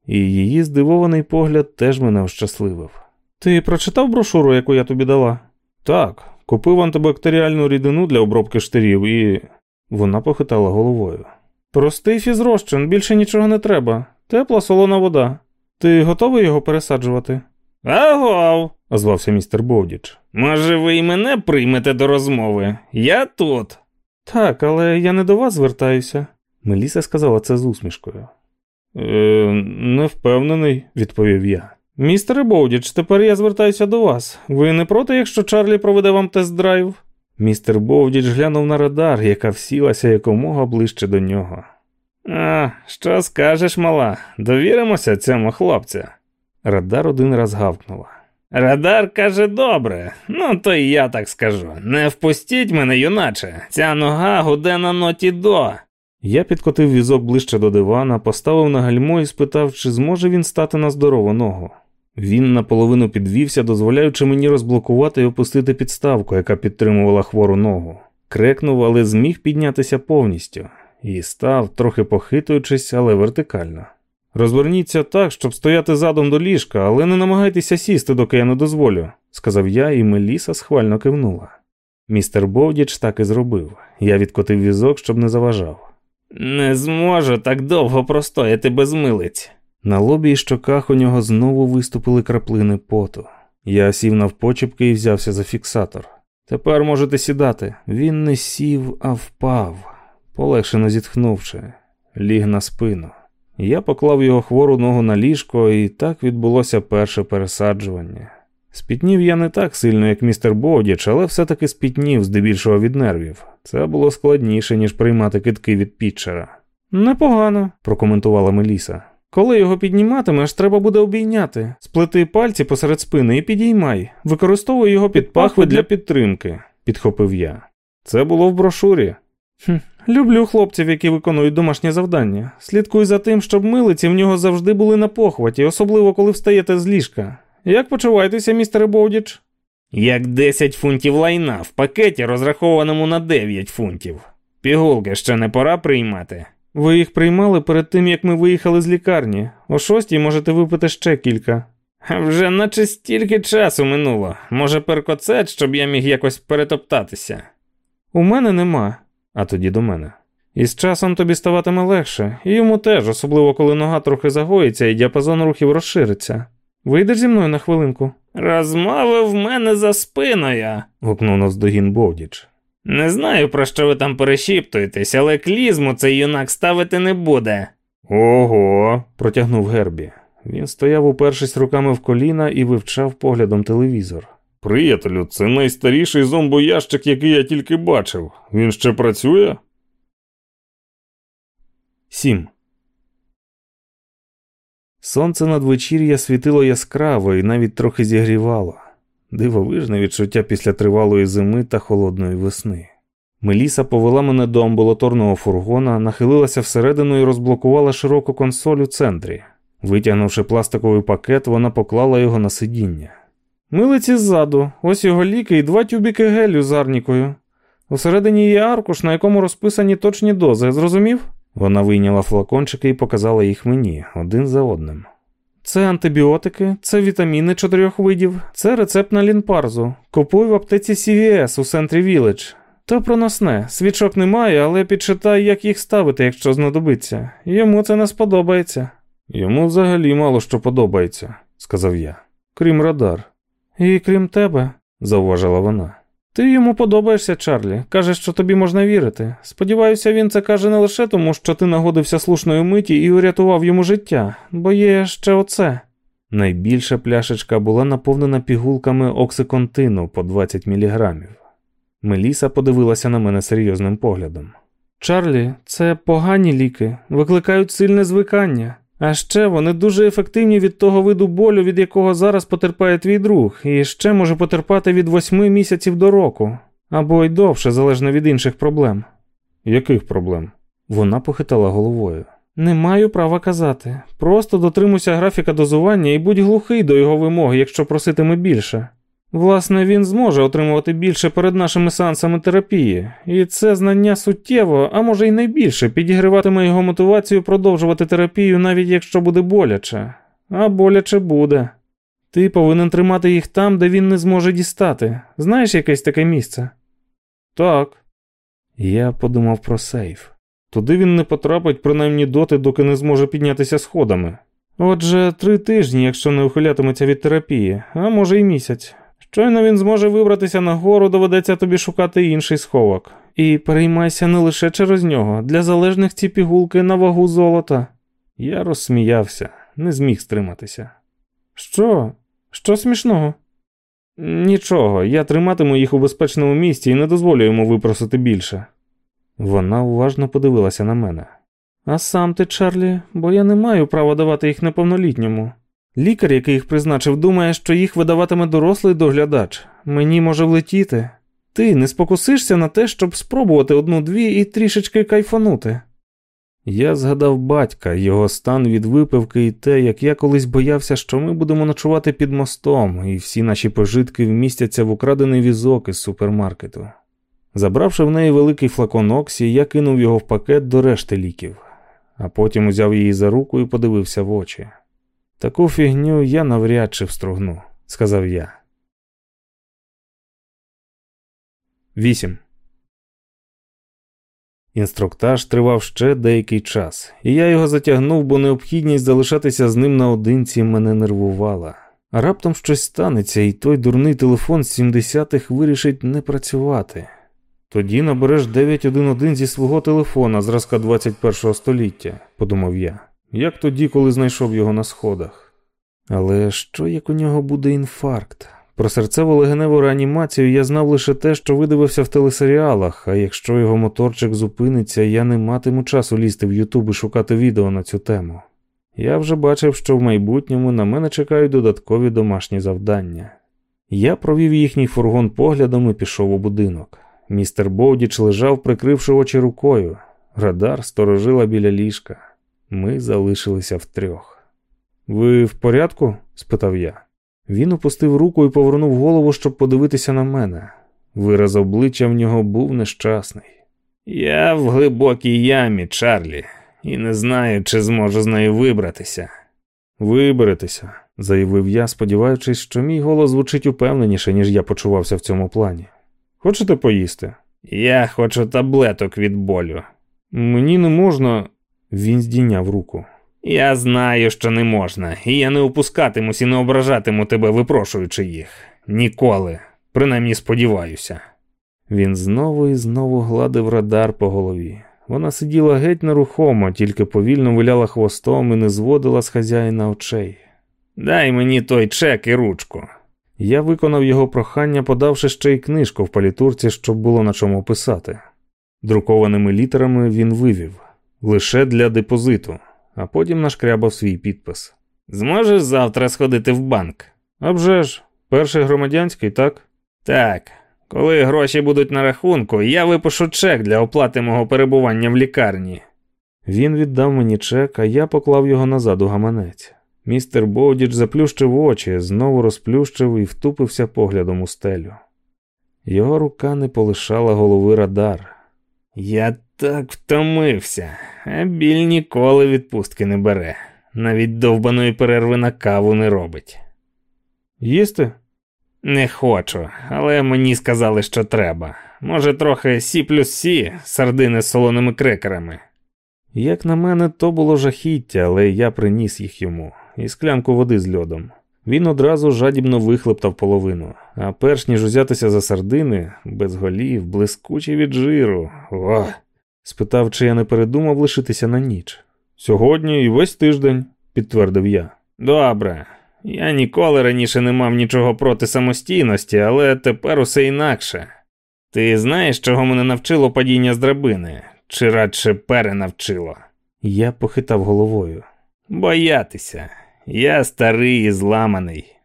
І її здивований погляд теж мене ощасливив. Ти прочитав брошуру, яку я тобі дала? Так, купив антибактеріальну рідину для обробки штирів і. Вона похитала головою. Простий фізрозчин, більше нічого не треба. Тепла солона вода. Ти готовий його пересаджувати? Агов, озвався містер Бовдіч. Може, ви і мене приймете до розмови? Я тут. Так, але я не до вас звертаюся. Меліса сказала це з усмішкою. Е, Не впевнений, відповів я. Містере Боудіч, тепер я звертаюся до вас. Ви не проти, якщо Чарлі проведе вам тест-драйв? Містер Боудіч глянув на радар, яка всілася якомога ближче до нього. А, що скажеш, мала? Довіримося цьому хлопцю. Радар один раз гавкнула. Радар каже добре, ну то і я так скажу. Не впустіть мене, юначе, ця нога гуде на ноті до. Я підкотив візок ближче до дивана, поставив на гальмо і спитав, чи зможе він стати на здорову ногу. Він наполовину підвівся, дозволяючи мені розблокувати і опустити підставку, яка підтримувала хвору ногу. Крекнув, але зміг піднятися повністю, і став, трохи похитуючись, але вертикально. Розверніться так, щоб стояти задом до ліжка, але не намагайтеся сісти, доки я не дозволю, сказав я, і Меліса схвально кивнула. Містер Бовдіч так і зробив. Я відкотив візок, щоб не заважав. Не зможу так довго простояти без милиць. На лобі і щоках у нього знову виступили краплини поту. Я сів навпочепки і взявся за фіксатор. Тепер можете сідати. Він не сів, а впав, полегшено зітхнувши, ліг на спину. Я поклав його хвору ногу на ліжко, і так відбулося перше пересаджування. Спітнів я не так сильно, як містер Бодіч, але все-таки спітнів, здебільшого від нервів. Це було складніше, ніж приймати китки від Пітчера. Непогано, прокоментувала Меліса. Коли його підніматимеш, треба буде обійняти. Сплети пальці посеред спини і підіймай. Використовуй його під пахви для підтримки, підхопив я. Це було в брошурі. Хм, Люблю хлопців, які виконують домашнє завдання. Слідкуй за тим, щоб милиці в нього завжди були на похваті, особливо коли встаєте з ліжка. Як почуваєтеся, містере Боудіч? Як 10 фунтів лайна в пакеті, розрахованому на 9 фунтів. Пігулки ще не пора приймати. Ви їх приймали перед тим, як ми виїхали з лікарні. О шостій можете випити ще кілька. Вже наче стільки часу минуло. Може, перкоцет, щоб я міг якось перетоптатися. У мене нема, а тоді до мене. І з часом тобі ставатиме легше, і йому теж, особливо коли нога трохи загоїться і діапазон рухів розшириться. Вийдеш зі мною на хвилинку? Розмови в мене за спиною. гукнув навздогін Бовдіч. Не знаю, про що ви там перешіптуєтесь, але клізму цей юнак ставити не буде. Ого, протягнув Гербі. Він стояв, упершись руками в коліна і вивчав поглядом телевізор. Приятелю, це найстаріший зомбоящик, який я тільки бачив. Він ще працює? Сім. Сонце надвечір'я світило яскраво і навіть трохи зігрівало. Дивовижне відчуття після тривалої зими та холодної весни. Меліса повела мене до амбулаторного фургона, нахилилася всередину і розблокувала широку консоль у центрі. Витягнувши пластиковий пакет, вона поклала його на сидіння. Милиці ззаду, ось його ліки і два тюбіки гелю з арнікою. Усередині є аркуш, на якому розписані точні дози, зрозумів? Вона вийняла флакончики і показала їх мені один за одним. Це антибіотики, це вітаміни чотирьох видів, це рецепт на лінпарзу. Купуй в аптеці CVS у центрі Віледж. То проносне, свічок немає, але підчитай, як їх ставити, якщо знадобиться. Йому це не сподобається. Йому взагалі мало що подобається, сказав я, крім радар. І крім тебе, зауважила вона. Ти йому подобаєшся, Чарлі. Каже, що тобі можна вірити. Сподіваюся, він це каже не лише тому, що ти нагодився слушної миті і урятував йому життя, бо є ще оце. Найбільша пляшечка була наповнена пігулками оксиконтину по 20 міліграмів. Меліса подивилася на мене серйозним поглядом. Чарлі, це погані ліки, викликають сильне звикання. А ще вони дуже ефективні від того виду болю, від якого зараз потерпає твій друг, і ще може потерпати від восьми місяців до року, або й довше, залежно від інших проблем. Яких проблем? Вона похитала головою. Не маю права казати. Просто дотримуйся графіка дозування і будь глухий до його вимоги, якщо проситиме більше. Власне, він зможе отримувати більше перед нашими сеансами терапії, і це знання суттєво, а може й найбільше, підігриватиме його мотивацію продовжувати терапію, навіть якщо буде боляче, а боляче буде. Ти повинен тримати їх там, де він не зможе дістати. Знаєш якесь таке місце? Так. Я подумав про сейф. Туди він не потрапить принаймні доти, доки не зможе піднятися сходами. Отже, три тижні, якщо не ухилятиметься від терапії, а може й місяць. Щойно він зможе вибратися нагору, доведеться тобі шукати інший сховок. І переймайся не лише через нього, для залежних ці пігулки на вагу золота. Я розсміявся, не зміг стриматися. Що? Що смішного? Нічого, я триматиму їх у безпечному місці і не дозволю йому випросити більше. Вона уважно подивилася на мене. А сам ти, Чарлі, бо я не маю права давати їх неповнолітньому. Лікар, який їх призначив, думає, що їх видаватиме дорослий доглядач. Мені може влетіти. Ти не спокусишся на те, щоб спробувати одну-дві і трішечки кайфанути. Я згадав батька, його стан від випивки і те, як я колись боявся, що ми будемо ночувати під мостом, і всі наші пожитки вмістяться в украдений візок із супермаркету. Забравши в неї великий флакон Оксі, я кинув його в пакет до решти ліків, а потім узяв її за руку і подивився в очі. Таку фігню я навряд чи встрогну, сказав я. 8. Інструктаж тривав ще деякий час, і я його затягнув, бо необхідність залишатися з ним наодинці мене нервувала. Раптом щось станеться, і той дурний телефон з 70-х вирішить не працювати. Тоді набереш 911 зі свого телефона зразка 21 століття, подумав я, як тоді, коли знайшов його на сходах. Але що як у нього буде інфаркт? Про серцево-легеневу реанімацію я знав лише те, що видивився в телесеріалах, а якщо його моторчик зупиниться, я не матиму часу лізти в Ютуб і шукати відео на цю тему. Я вже бачив, що в майбутньому на мене чекають додаткові домашні завдання. Я провів їхній фургон поглядом і пішов у будинок. Містер Боудіч лежав, прикривши очі рукою. Радар сторожила біля ліжка. Ми залишилися втрьох. Ви в порядку? спитав я. Він опустив руку і повернув голову, щоб подивитися на мене. Вираз обличчя в нього був нещасний. Я в глибокій ямі, Чарлі, і не знаю, чи зможу з нею вибратися. Виберетеся, заявив я, сподіваючись, що мій голос звучить упевненіше, ніж я почувався в цьому плані. Хочете поїсти? Я хочу таблеток від болю. Мені не можна. Він здійняв руку. Я знаю, що не можна, і я не опускатимусь і не ображатиму тебе, випрошуючи їх. Ніколи. Принаймні сподіваюся. Він знову і знову гладив радар по голові. Вона сиділа геть нерухомо, тільки повільно виляла хвостом і не зводила з хазяїна очей. Дай мені той чек і ручку. Я виконав його прохання, подавши ще й книжку в палітурці, щоб було на чому писати. Друкованими літерами він вивів лише для депозиту, а потім нашкрябав свій підпис. Зможеш завтра сходити в банк? «А ж, перший громадянський, так? Так. Коли гроші будуть на рахунку, я випишу чек для оплати мого перебування в лікарні. Він віддав мені чек, а я поклав його назад у гаманець. Містер Боудіч заплющив очі, знову розплющив і втупився поглядом у стелю. Його рука не полишала голови радар. Я так втомився, а біль ніколи відпустки не бере, навіть довбаної перерви на каву не робить. Їсти? Не хочу, але мені сказали, що треба. Може, трохи сі плюс сі, сардини з солоними крекерами. Як на мене, то було жахіття, але я приніс їх йому і склянку води з льодом. Він одразу жадібно вихлептав половину, а перш ніж узятися за сардини, без голів, блискучі від жиру. О! Спитав, чи я не передумав лишитися на ніч. Сьогодні і весь тиждень, підтвердив я. Добре. Я ніколи раніше не мав нічого проти самостійності, але тепер усе інакше. Ти знаєш, чого мене навчило падіння з драбини, чи радше перенавчило? Я похитав головою. Боятися. Я старий і зламаний.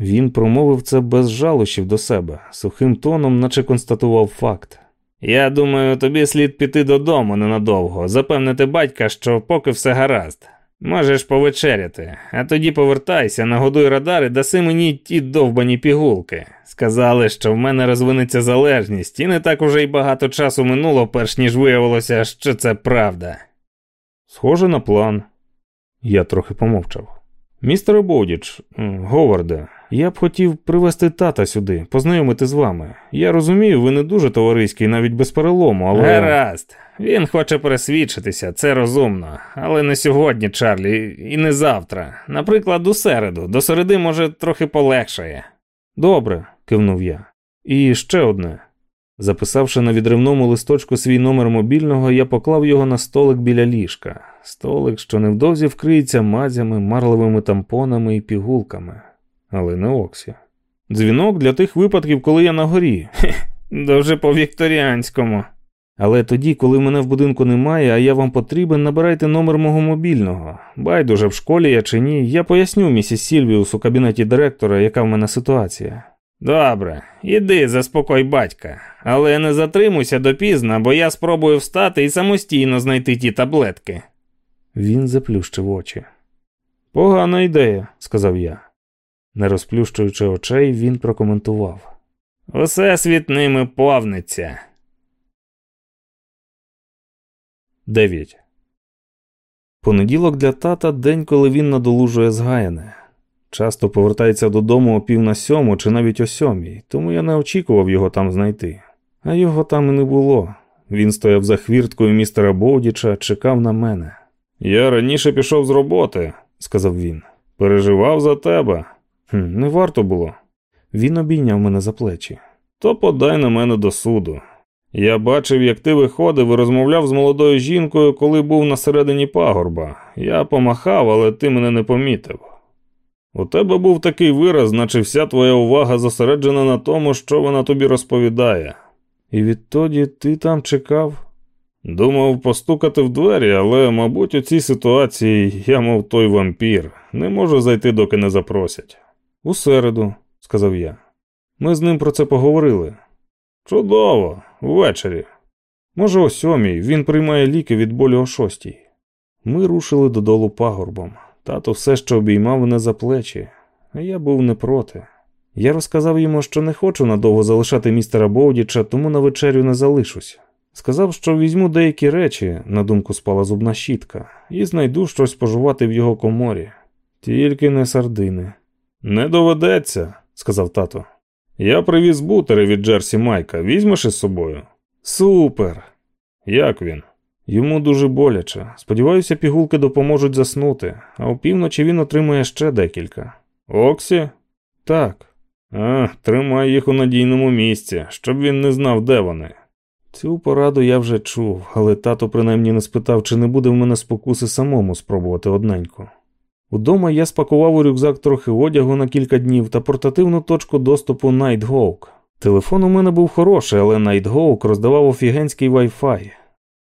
Він промовив це без жалощів до себе, сухим тоном, наче констатував факт. Я думаю, тобі слід піти додому ненадовго, запевнити батька, що поки все гаразд. Можеш повечеряти, а тоді повертайся, нагодуй радар і даси мені ті довбані пігулки. Сказали, що в мене розвинеться залежність, і не так уже й багато часу минуло, перш ніж виявилося, що це правда. Схоже на план. Я трохи помовчав. Містере Боудіч, Говарде, я б хотів привезти тата сюди, познайомити з вами. Я розумію, ви не дуже товариський, навіть без перелому, але. Гаразд. Він хоче пересвідчитися, це розумно. Але не сьогодні, Чарлі, і не завтра. Наприклад, у середу. До середи, може, трохи полегшає. Добре, кивнув я. І ще одне. Записавши на відривному листочку свій номер мобільного, я поклав його на столик біля ліжка. Столик, що невдовзі вкриється мазями, марливими тампонами і пігулками, але не Оксі. Дзвінок для тих випадків, коли я на горі. Дуже по вікторіанському. Але тоді, коли мене в будинку немає, а я вам потрібен, набирайте номер мого мобільного. Байдуже в школі я чи ні, я поясню місіс Сільвіус у кабінеті директора, яка в мене ситуація. Добре, іди, заспокой батька, але не затримуйся допізно, бо я спробую встати і самостійно знайти ті таблетки. Він заплющив очі. Погана ідея, сказав я. Не розплющуючи очей, він прокоментував. Усе світ ними повниться. 9. Понеділок для тата день, коли він надолужує згаяне. Часто повертається додому о пів на сьому чи навіть о сьомій, тому я не очікував його там знайти. А його там і не було. Він стояв за хвірткою містера Боудіча, чекав на мене. Я раніше пішов з роботи, сказав він. Переживав за тебе. «Хм, Не варто було. Він обійняв мене за плечі. То подай на мене до суду. Я бачив, як ти виходив і розмовляв з молодою жінкою, коли був на середині пагорба. Я помахав, але ти мене не помітив. У тебе був такий вираз, наче вся твоя увага зосереджена на тому, що вона тобі розповідає. І відтоді ти там чекав? Думав постукати в двері, але, мабуть, у цій ситуації я, мов той вампір, не можу зайти, доки не запросять. У середу, сказав я. Ми з ним про це поговорили. Чудово, ввечері. Може, о сьомій він приймає ліки від болю о шостій. Ми рушили додолу пагорбом. Тато все ще обіймав мене за плечі, а я був не проти. Я розказав йому, що не хочу надовго залишати містера Боудіча, тому на вечерю не залишусь. Сказав, що візьму деякі речі, на думку спала зубна щітка, і знайду щось пожувати в його коморі. Тільки не сардини. Не доведеться, сказав тато. Я привіз бутери від Джерсі Майка. Візьмеш із собою? Супер! Як він? Йому дуже боляче. Сподіваюся, пігулки допоможуть заснути, а опівночі він отримує ще декілька. Оксі? Так. А, тримай їх у надійному місці, щоб він не знав, де вони. Цю пораду я вже чув, але тато принаймні не спитав, чи не буде в мене спокуси самому спробувати одненько. Удома я спакував у рюкзак трохи одягу на кілька днів та портативну точку доступу Nighthawk. Телефон у мене був хороший, але Nighthawk роздавав офігенський Wi-Fi.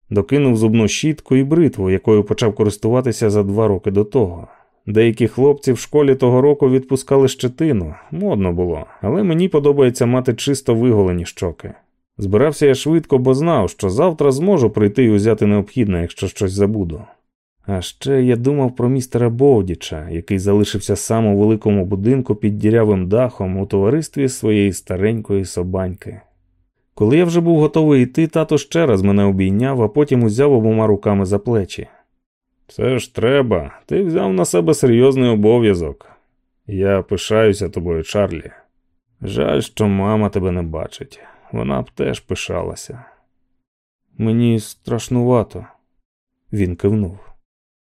Докинув зубну щітку і бритву, якою почав користуватися за два роки до того. Деякі хлопці в школі того року відпускали щетину, модно було, але мені подобається мати чисто виголені щоки. Збирався я швидко, бо знав, що завтра зможу прийти і узяти необхідне, якщо щось забуду. А ще я думав про містера Боудіча, який залишився сам у великому будинку під дірявим дахом у товаристві своєї старенької собаньки. Коли я вже був готовий йти, тато ще раз мене обійняв, а потім узяв обома руками за плечі. Це ж треба, ти взяв на себе серйозний обов'язок. Я пишаюся тобою, Чарлі. Жаль, що мама тебе не бачить. Вона б теж пишалася. Мені страшнувато, він кивнув.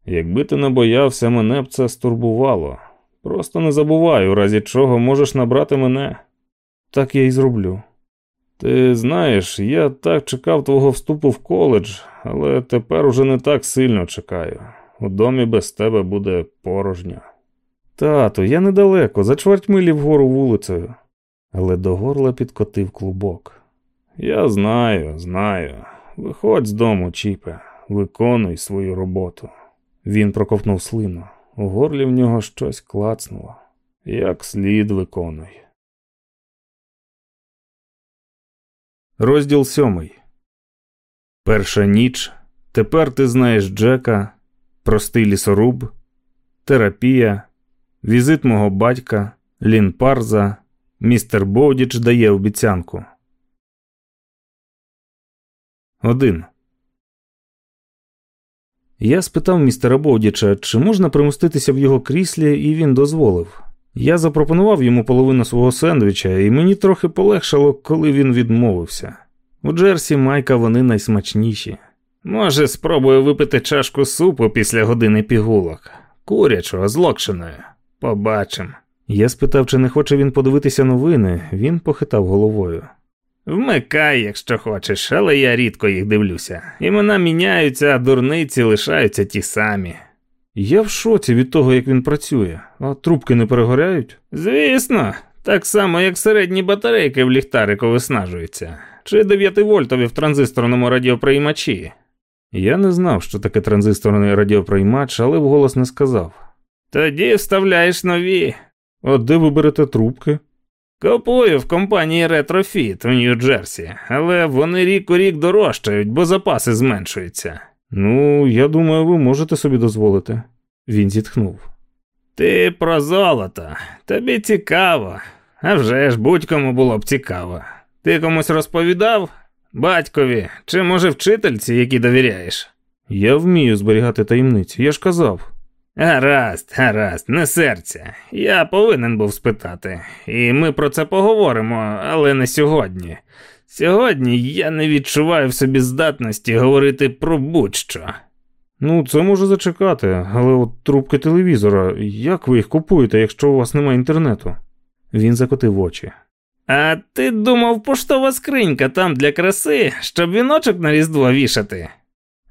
Якби ти не боявся, мене б це стурбувало. Просто не забувай, у разі чого можеш набрати мене. Так я й зроблю. Ти знаєш, я так чекав твого вступу в коледж, але тепер уже не так сильно чекаю. У домі без тебе буде порожньо. Тато, я недалеко, за чверть милі вгору вулицею. Але до горла підкотив клубок. Я знаю, знаю. Виходь з дому, Чіпе, виконуй свою роботу. Він проковтнув слину. У горлі в нього щось клацнуло. Як слід виконуй. Розділ сьомий. Перша ніч. Тепер ти знаєш Джека, простий лісоруб, терапія, візит мого батька, Лін Парза, містер Боудіч дає обіцянку. Один. Я спитав містера Боудіча, чи можна примоститися в його кріслі, і він дозволив. Я запропонував йому половину свого сендвіча, і мені трохи полегшало, коли він відмовився. У Джерсі Майка вони найсмачніші. Може, спробую випити чашку супу після години пігулок, курячого з локшиною. Побачим. Я спитав, чи не хоче він подивитися новини, він похитав головою. Вмикай, якщо хочеш, але я рідко їх дивлюся. Імена міняються, а дурниці лишаються ті самі. Я в шоці від того, як він працює, а трубки не перегоряють? Звісно, так само, як середні батарейки в ліхтарику виснажуються, чи 9 вольтові в транзисторному радіоприймачі. Я не знав, що таке транзисторний радіоприймач, але вголос не сказав. Тоді вставляєш нові. От де ви берете трубки? Купую в компанії Retrofit у Нью-Джерсі, але вони рік у рік дорожчають, бо запаси зменшуються. Ну, я думаю, ви можете собі дозволити. Він зітхнув. Ти про золото, тобі цікаво. А вже ж будь-кому було б цікаво. Ти комусь розповідав? Батькові, чи може вчительці, які довіряєш? Я вмію зберігати таємниці, я ж казав. Гаразд, гаразд, не серця. Я повинен був спитати, і ми про це поговоримо, але не сьогодні. Сьогодні я не відчуваю в собі здатності говорити про будь-що. Ну, це може зачекати, але от трубки телевізора, як ви їх купуєте, якщо у вас немає інтернету? Він закотив очі. А ти думав, поштова скринька там для краси, щоб віночок на різдво вішати?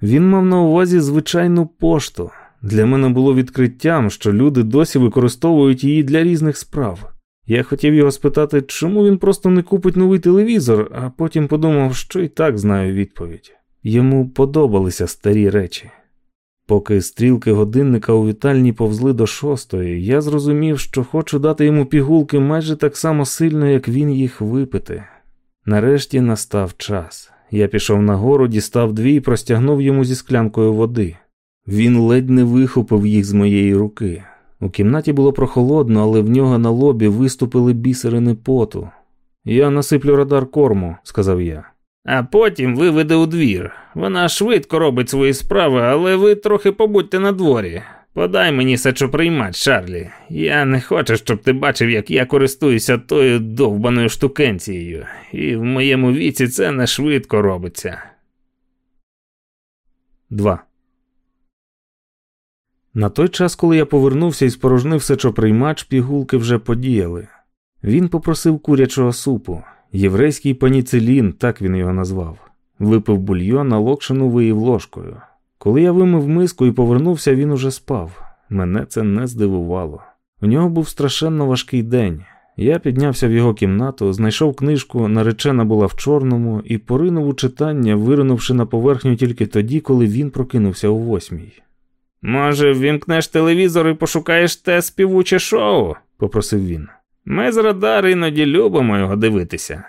Він мав на увазі звичайну пошту. Для мене було відкриттям, що люди досі використовують її для різних справ. Я хотів його спитати, чому він просто не купить новий телевізор, а потім подумав, що і так знаю відповідь. Йому подобалися старі речі. Поки стрілки годинника у вітальні повзли до шостої, я зрозумів, що хочу дати йому пігулки майже так само сильно, як він їх випити. Нарешті настав час. Я пішов нагору, дістав дві і простягнув йому зі склянкою води. Він ледь не вихопив їх з моєї руки. У кімнаті було прохолодно, але в нього на лобі виступили бісерини поту. Я насиплю радар корму, сказав я. А потім виведе у двір. Вона швидко робить свої справи, але ви трохи побудьте на дворі. Подай мені сечоприймач, Шарлі. Я не хочу, щоб ти бачив, як я користуюся тою довбаною штукенцією, і в моєму віці це не швидко робиться. 2. На той час, коли я повернувся і спорожнив сечоприймач, пігулки вже подіяли. Він попросив курячого супу, єврейський паніцилін, так він його назвав, випив бульйон, а локшину виїв ложкою. Коли я вимив миску і повернувся, він уже спав. Мене це не здивувало. У нього був страшенно важкий день. Я піднявся в його кімнату, знайшов книжку, наречена була в чорному, і поринув у читання, виринувши на поверхню тільки тоді, коли він прокинувся о восьмій. Може, ввімкнеш телевізор і пошукаєш те співуче шоу? попросив він. Ми з радар іноді любимо його дивитися.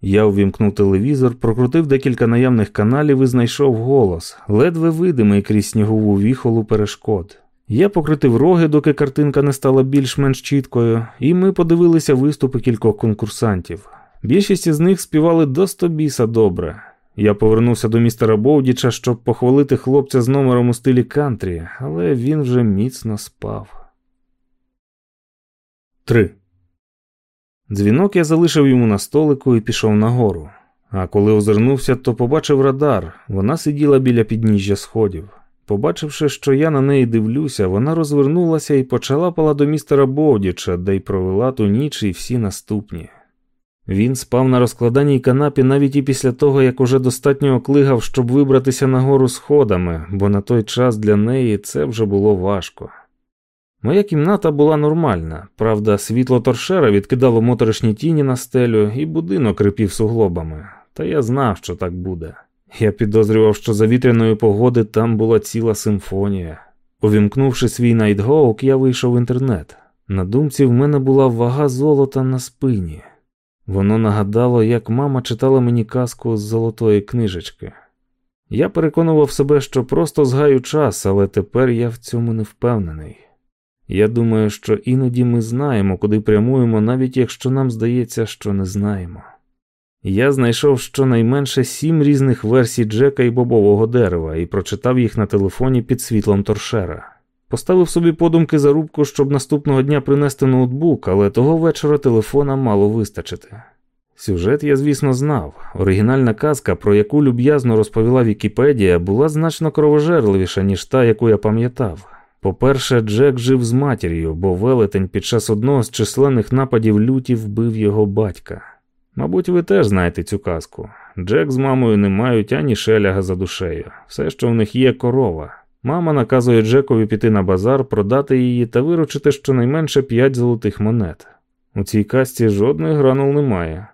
Я увімкнув телевізор, прокрутив декілька наявних каналів і знайшов голос, ледве видимий крізь снігову віхолу перешкод. Я покритив роги, доки картинка не стала більш-менш чіткою, і ми подивилися виступи кількох конкурсантів. Більшість із них співали до стобіса добре. Я повернувся до містера Боудіча, щоб похвалити хлопця з номером у стилі кантрі, але він вже міцно спав. 3. Дзвінок я залишив йому на столику і пішов нагору. А коли озирнувся, то побачив радар. Вона сиділа біля підніжжя сходів. Побачивши, що я на неї дивлюся, вона розвернулася і почалапала до містера Боудіча, де й провела ту ніч і всі наступні. Він спав на розкладаній канапі навіть і після того, як уже достатньо оклигав, щоб вибратися нагору сходами, бо на той час для неї це вже було важко. Моя кімната була нормальна, правда, світло торшера відкидало моторошні тіні на стелю, і будинок рипів суглобами, та я знав, що так буде. Я підозрював, що за вітряної погоди там була ціла симфонія. Увімкнувши свій найтгоук, я вийшов в інтернет. На думці в мене була вага золота на спині. Воно нагадало, як мама читала мені казку з золотої книжечки. Я переконував себе, що просто згаю час, але тепер я в цьому не впевнений. Я думаю, що іноді ми знаємо, куди прямуємо, навіть якщо нам здається, що не знаємо. Я знайшов щонайменше сім різних версій Джека і бобового дерева і прочитав їх на телефоні під світлом торшера. Поставив собі подумки за рубку, щоб наступного дня принести ноутбук, але того вечора телефона мало вистачити. Сюжет я, звісно, знав. Оригінальна казка, про яку люб'язно розповіла Вікіпедія, була значно кровожерливіша, ніж та, яку я пам'ятав. По-перше, Джек жив з матір'ю, бо велетень під час одного з численних нападів люті вбив його батька. Мабуть, ви теж знаєте цю казку. Джек з мамою не мають ані шеляга за душею. Все, що в них є корова. Мама наказує Джекові піти на базар, продати її та виручити щонайменше п'ять золотих монет. У цій казці жодної гранул немає.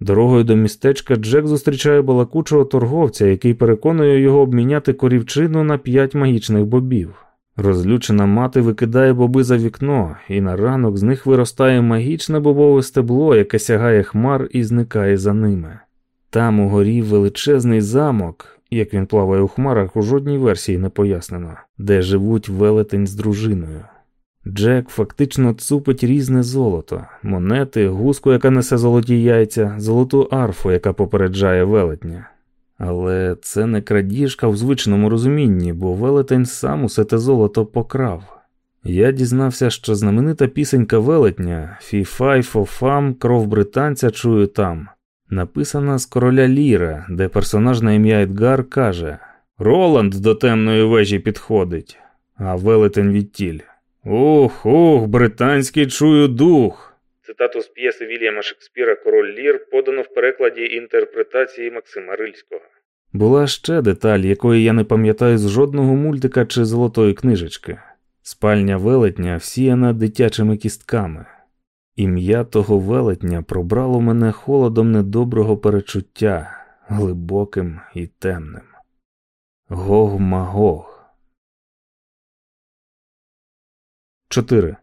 Дорогою до містечка Джек зустрічає балакучого торговця, який переконує його обміняти корівчину на п'ять магічних бобів. Розлючена мати викидає боби за вікно, і на ранок з них виростає магічне бобове стебло, яке сягає хмар і зникає за ними. Там угорі величезний замок, як він плаває у хмарах, у жодній версії не пояснено, де живуть велетень з дружиною. Джек фактично цупить різне золото, монети, гуску, яка несе золоті яйця, золоту арфу, яка попереджає велетня. Але це не крадіжка в звичному розумінні, бо велетень сам усе те золото покрав. Я дізнався, що знаменита пісенька велетня Фі-фай фо-фам, кров британця чую там, написана з короля Ліра, де персонаж на ім'я Едгар каже Роланд до темної вежі підходить, а велетень відтіль. Ух, ух, британський чую дух. Цитату з п'єси Вільяма Шекспіра Король Лір подано в перекладі інтерпретації Максима Рильського. Була ще деталь, якої я не пам'ятаю з жодного мультика чи золотої книжечки. Спальня велетня всіяна дитячими кістками. Ім'я того велетня пробрало мене холодом недоброго перечуття, глибоким і темним. Гог-магог. 4.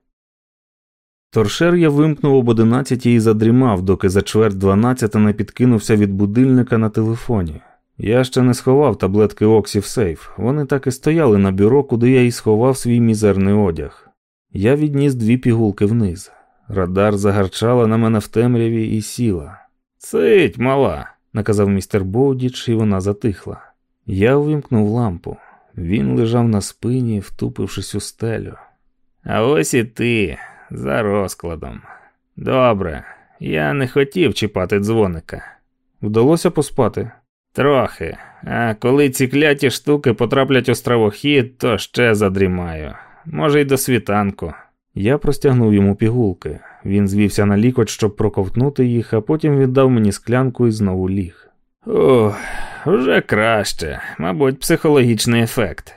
Торшер я вимкнув об одинадцятій і задрімав, доки за чверть дванадцята не підкинувся від будильника на телефоні. Я ще не сховав таблетки Оксі в сейф. Вони так і стояли на бюро, куди я і сховав свій мізерний одяг. Я відніс дві пігулки вниз. Радар загарчала на мене в темряві і сіла. Цить, мала, наказав містер Боудіч, і вона затихла. Я увімкнув лампу. Він лежав на спині, втупившись у стелю. А ось і ти, за розкладом. Добре, я не хотів чіпати дзвоника. Вдалося поспати? Трохи. А коли ці кляті штуки потраплять у стравохід, то ще задрімаю. Може, й до світанку. Я простягнув йому пігулки. Він звівся на лікоть, щоб проковтнути їх, а потім віддав мені склянку і знову ліг. Ох, вже краще, мабуть, психологічний ефект.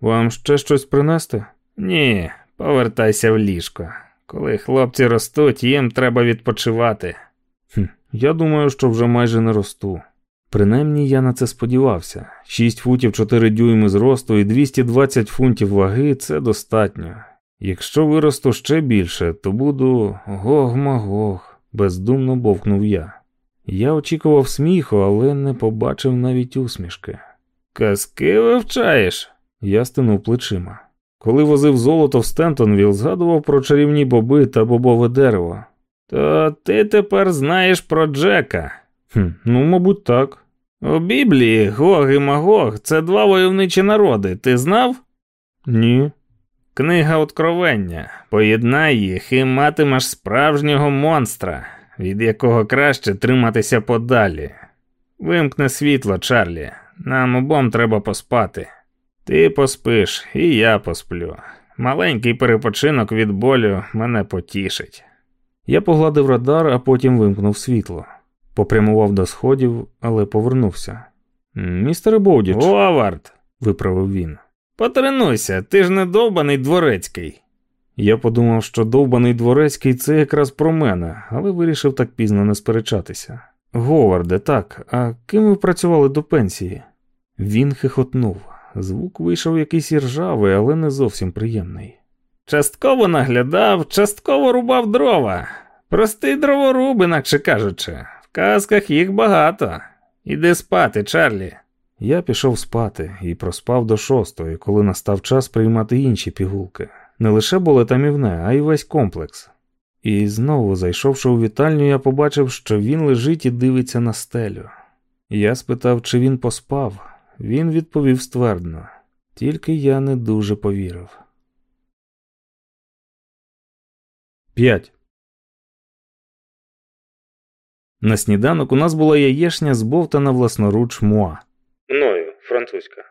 Вам ще щось принести? Ні, повертайся в ліжко. Коли хлопці ростуть, їм треба відпочивати. Хм, Я думаю, що вже майже не росту. Принаймні я на це сподівався. 6 футів 4 дюйми зросту і 220 фунтів ваги це достатньо. Якщо виросту ще більше, то буду гог-магог, бездумно бовкнув я. Я очікував сміху, але не побачив навіть усмішки. Казки вивчаєш? Я стинув плечима. Коли возив золото в Стентонвіл, згадував про чарівні боби та бобове дерево. То ти тепер знаєш про Джека. «Хм, Ну, мабуть, так. У Біблії Гог і Магог це два войовничі народи. Ти знав? Ні. Книга Откровення. Поєднай їх і матимеш справжнього монстра, від якого краще триматися подалі. Вимкни світло, Чарлі. Нам обом треба поспати. Ти поспиш, і я посплю. Маленький перепочинок від болю мене потішить. Я погладив радар, а потім вимкнув світло. Попрямував до сходів, але повернувся. Містере Боудіч. Говард, виправив він. Потренуйся, ти ж не довбаний дворецький. Я подумав, що довбаний дворецький це якраз про мене, але вирішив так пізно не сперечатися. Говарде, так, а ким ви працювали до пенсії? Він хихотнув. Звук вийшов якийсь іржавий, але не зовсім приємний. Частково наглядав, частково рубав дрова. Простий дроворуб, інакше кажучи, в казках їх багато. Іди спати, Чарлі. Я пішов спати і проспав до шостої, коли настав час приймати інші пігулки. Не лише болетамівне, а й весь комплекс. І знову, зайшовши у вітальню, я побачив, що він лежить і дивиться на стелю. Я спитав, чи він поспав. Він відповів ствердно, тільки я не дуже повірив. 5. На сніданок у нас була яєшня збовтана власноруч муа. Мною, французька.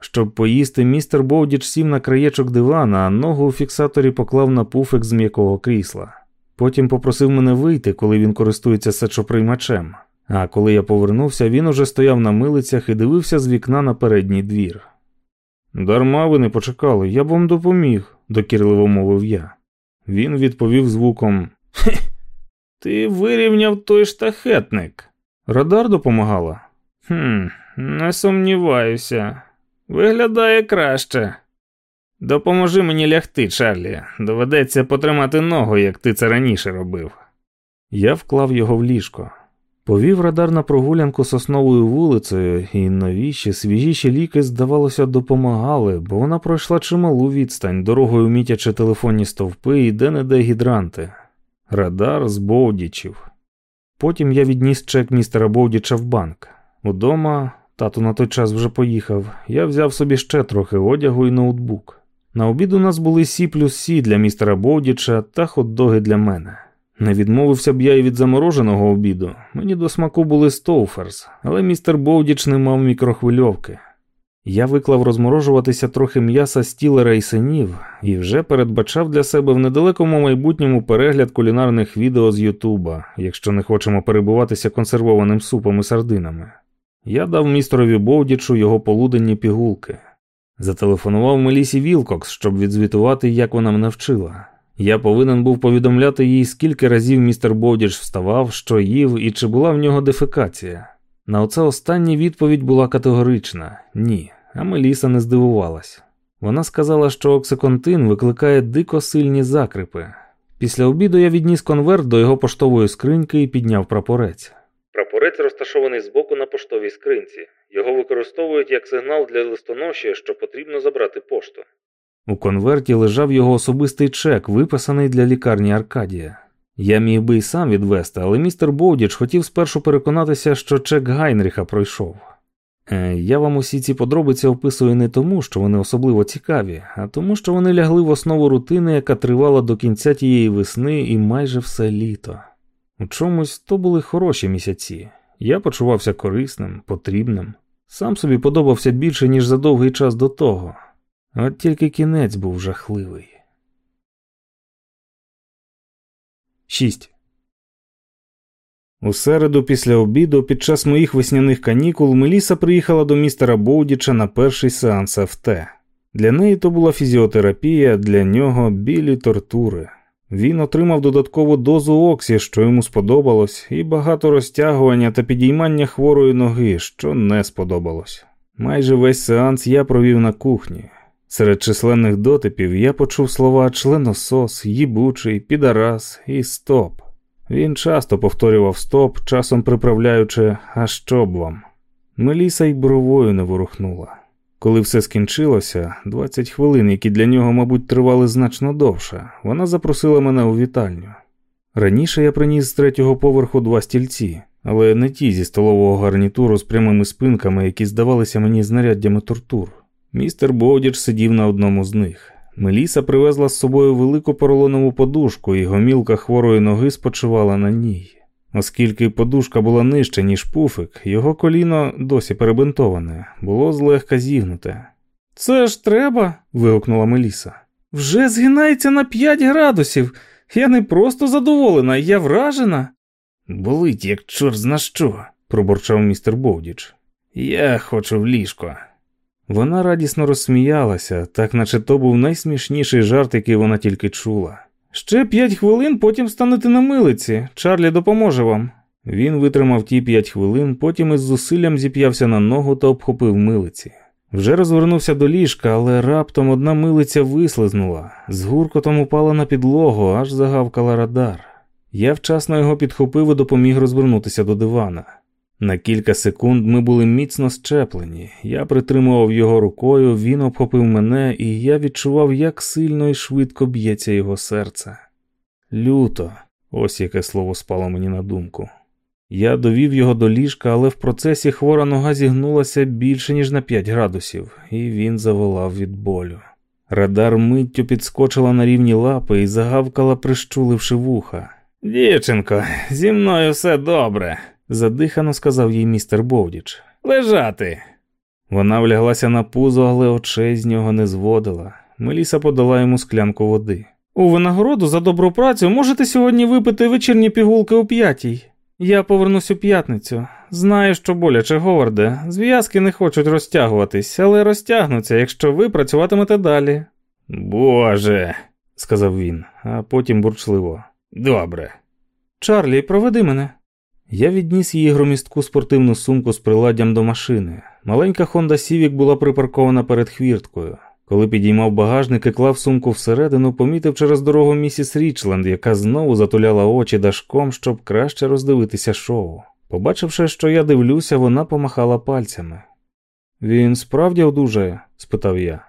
Щоб поїсти, містер Боудіч сів на краєчок дивана, а ногу у фіксаторі поклав на пуфик з м'якого крісла. Потім попросив мене вийти, коли він користується сечоприймачем. А коли я повернувся, він уже стояв на милицях і дивився з вікна на передній двір. Дарма ви не почекали, я б вам допоміг, докірливо мовив я. Він відповів звуком Хе, ти вирівняв той штахетник. Радар допомагала? «Хм, Не сумніваюся. Виглядає краще. Допоможи мені лягти, Чарлі. Доведеться потримати ногу, як ти це раніше робив. Я вклав його в ліжко. Повів радар на прогулянку сосновою вулицею, і новіші, свіжіші ліки, здавалося, допомагали, бо вона пройшла чималу відстань, дорогою мітячи телефонні стовпи і де-не-де гідранти. Радар з Боудічів. Потім я відніс чек містера Боудіча в банк. Удома, тато на той час вже поїхав, я взяв собі ще трохи одягу і ноутбук. На обід у нас були сі плюс сі для містера Боудіча та хот-доги для мене. Не відмовився б я і від замороженого обіду. Мені до смаку були стоуферс, але містер Боудіч не мав мікрохвильовки. Я виклав розморожуватися трохи м'яса з тілера і синів і вже передбачав для себе в недалекому майбутньому перегляд кулінарних відео з Ютуба, якщо не хочемо перебуватися консервованим супом і сардинами. Я дав містерові Боудічу його полуденні пігулки. Зателефонував Мелісі Вілкокс, щоб відзвітувати, як вона мене вчила. Я повинен був повідомляти їй, скільки разів містер Боудіч вставав, що їв і чи була в нього дефекація. На оце остання відповідь була категорична ні, а Меліса не здивувалась. Вона сказала, що оксиконтин викликає дико сильні закрипи. Після обіду я відніс конверт до його поштової скриньки і підняв прапорець. Прапорець розташований збоку на поштовій скринці. Його використовують як сигнал для листоноші, що потрібно забрати пошту. У конверті лежав його особистий чек, виписаний для лікарні Аркадія. Я міг би й сам відвести, але містер Боудіч хотів спершу переконатися, що чек Гайнріха пройшов. Е, я вам усі ці подробиці описую не тому, що вони особливо цікаві, а тому, що вони лягли в основу рутини, яка тривала до кінця тієї весни і майже все літо. У чомусь то були хороші місяці. Я почувався корисним, потрібним. Сам собі подобався більше, ніж за довгий час до того. От тільки кінець був жахливий. 6. У середу після обіду під час моїх весняних канікул Меліса приїхала до містера Боудіча на перший сеанс ФТ. Для неї то була фізіотерапія, для нього білі тортури. Він отримав додаткову дозу оксі, що йому сподобалось, і багато розтягування та підіймання хворої ноги, що не сподобалось. Майже весь сеанс я провів на кухні. Серед численних дотипів я почув слова членосос, їбучий, підарас і стоп. Він часто повторював стоп, часом приправляючи, а що б вам. Меліса й бровою не ворухнула. Коли все скінчилося, 20 хвилин, які для нього, мабуть, тривали значно довше, вона запросила мене у вітальню. Раніше я приніс з третього поверху два стільці, але не ті зі столового гарнітуру з прямими спинками, які здавалися мені знаряддями тортур. Містер Бодіч сидів на одному з них. Меліса привезла з собою велику поролонову подушку, і гомілка хворої ноги спочивала на ній. Оскільки подушка була нижче, ніж пуфик, його коліно досі перебинтоване, було злегка зігнуте. Це ж треба. вигукнула Меліса. Вже згинається на п'ять градусів. Я не просто задоволена, я вражена. Болить, як чорт зна що, пробурчав містер Боудіч. Я хочу в ліжко. Вона радісно розсміялася, так наче то був найсмішніший жарт, який вона тільки чула. Ще п'ять хвилин, потім станете на милиці. Чарлі допоможе вам. Він витримав ті п'ять хвилин, потім із зусиллям зіп'явся на ногу та обхопив милиці. Вже розвернувся до ліжка, але раптом одна милиця вислизнула, з гуркотом упала на підлогу, аж загавкала радар. Я вчасно його підхопив і допоміг розвернутися до дивана. На кілька секунд ми були міцно щеплені. Я притримував його рукою, він обхопив мене, і я відчував, як сильно і швидко б'ється його серце. Люто, ось яке слово спало мені на думку. Я довів його до ліжка, але в процесі хвора нога зігнулася більше, ніж на 5 градусів, і він заволав від болю. Радар миттю підскочила на рівні лапи і загавкала, прищуливши вуха. Дівчинко, зі мною все добре, задихано сказав їй містер Бовдіч. Лежати. Вона вляглася на пузо, але очей з нього не зводила. Меліса подала йому склянку води. У винагороду за добру працю можете сьогодні випити вечірні пігулки у п'ятій. Я повернусь у п'ятницю. Знаю, що боляче, Говарде. Зв'язки не хочуть розтягуватись, але розтягнуться, якщо ви працюватимете далі. Боже, сказав він, а потім бурчливо. Добре. Чарлі, проведи мене. Я відніс її громістку спортивну сумку з приладдям до машини. Маленька Honda Civic була припаркована перед хвірткою. Коли підіймав багажник і клав сумку всередину, помітив через дорогу місіс Річленд, яка знову затуляла очі дашком, щоб краще роздивитися шоу. Побачивши, що я дивлюся, вона помахала пальцями. Він справді одужає? спитав я.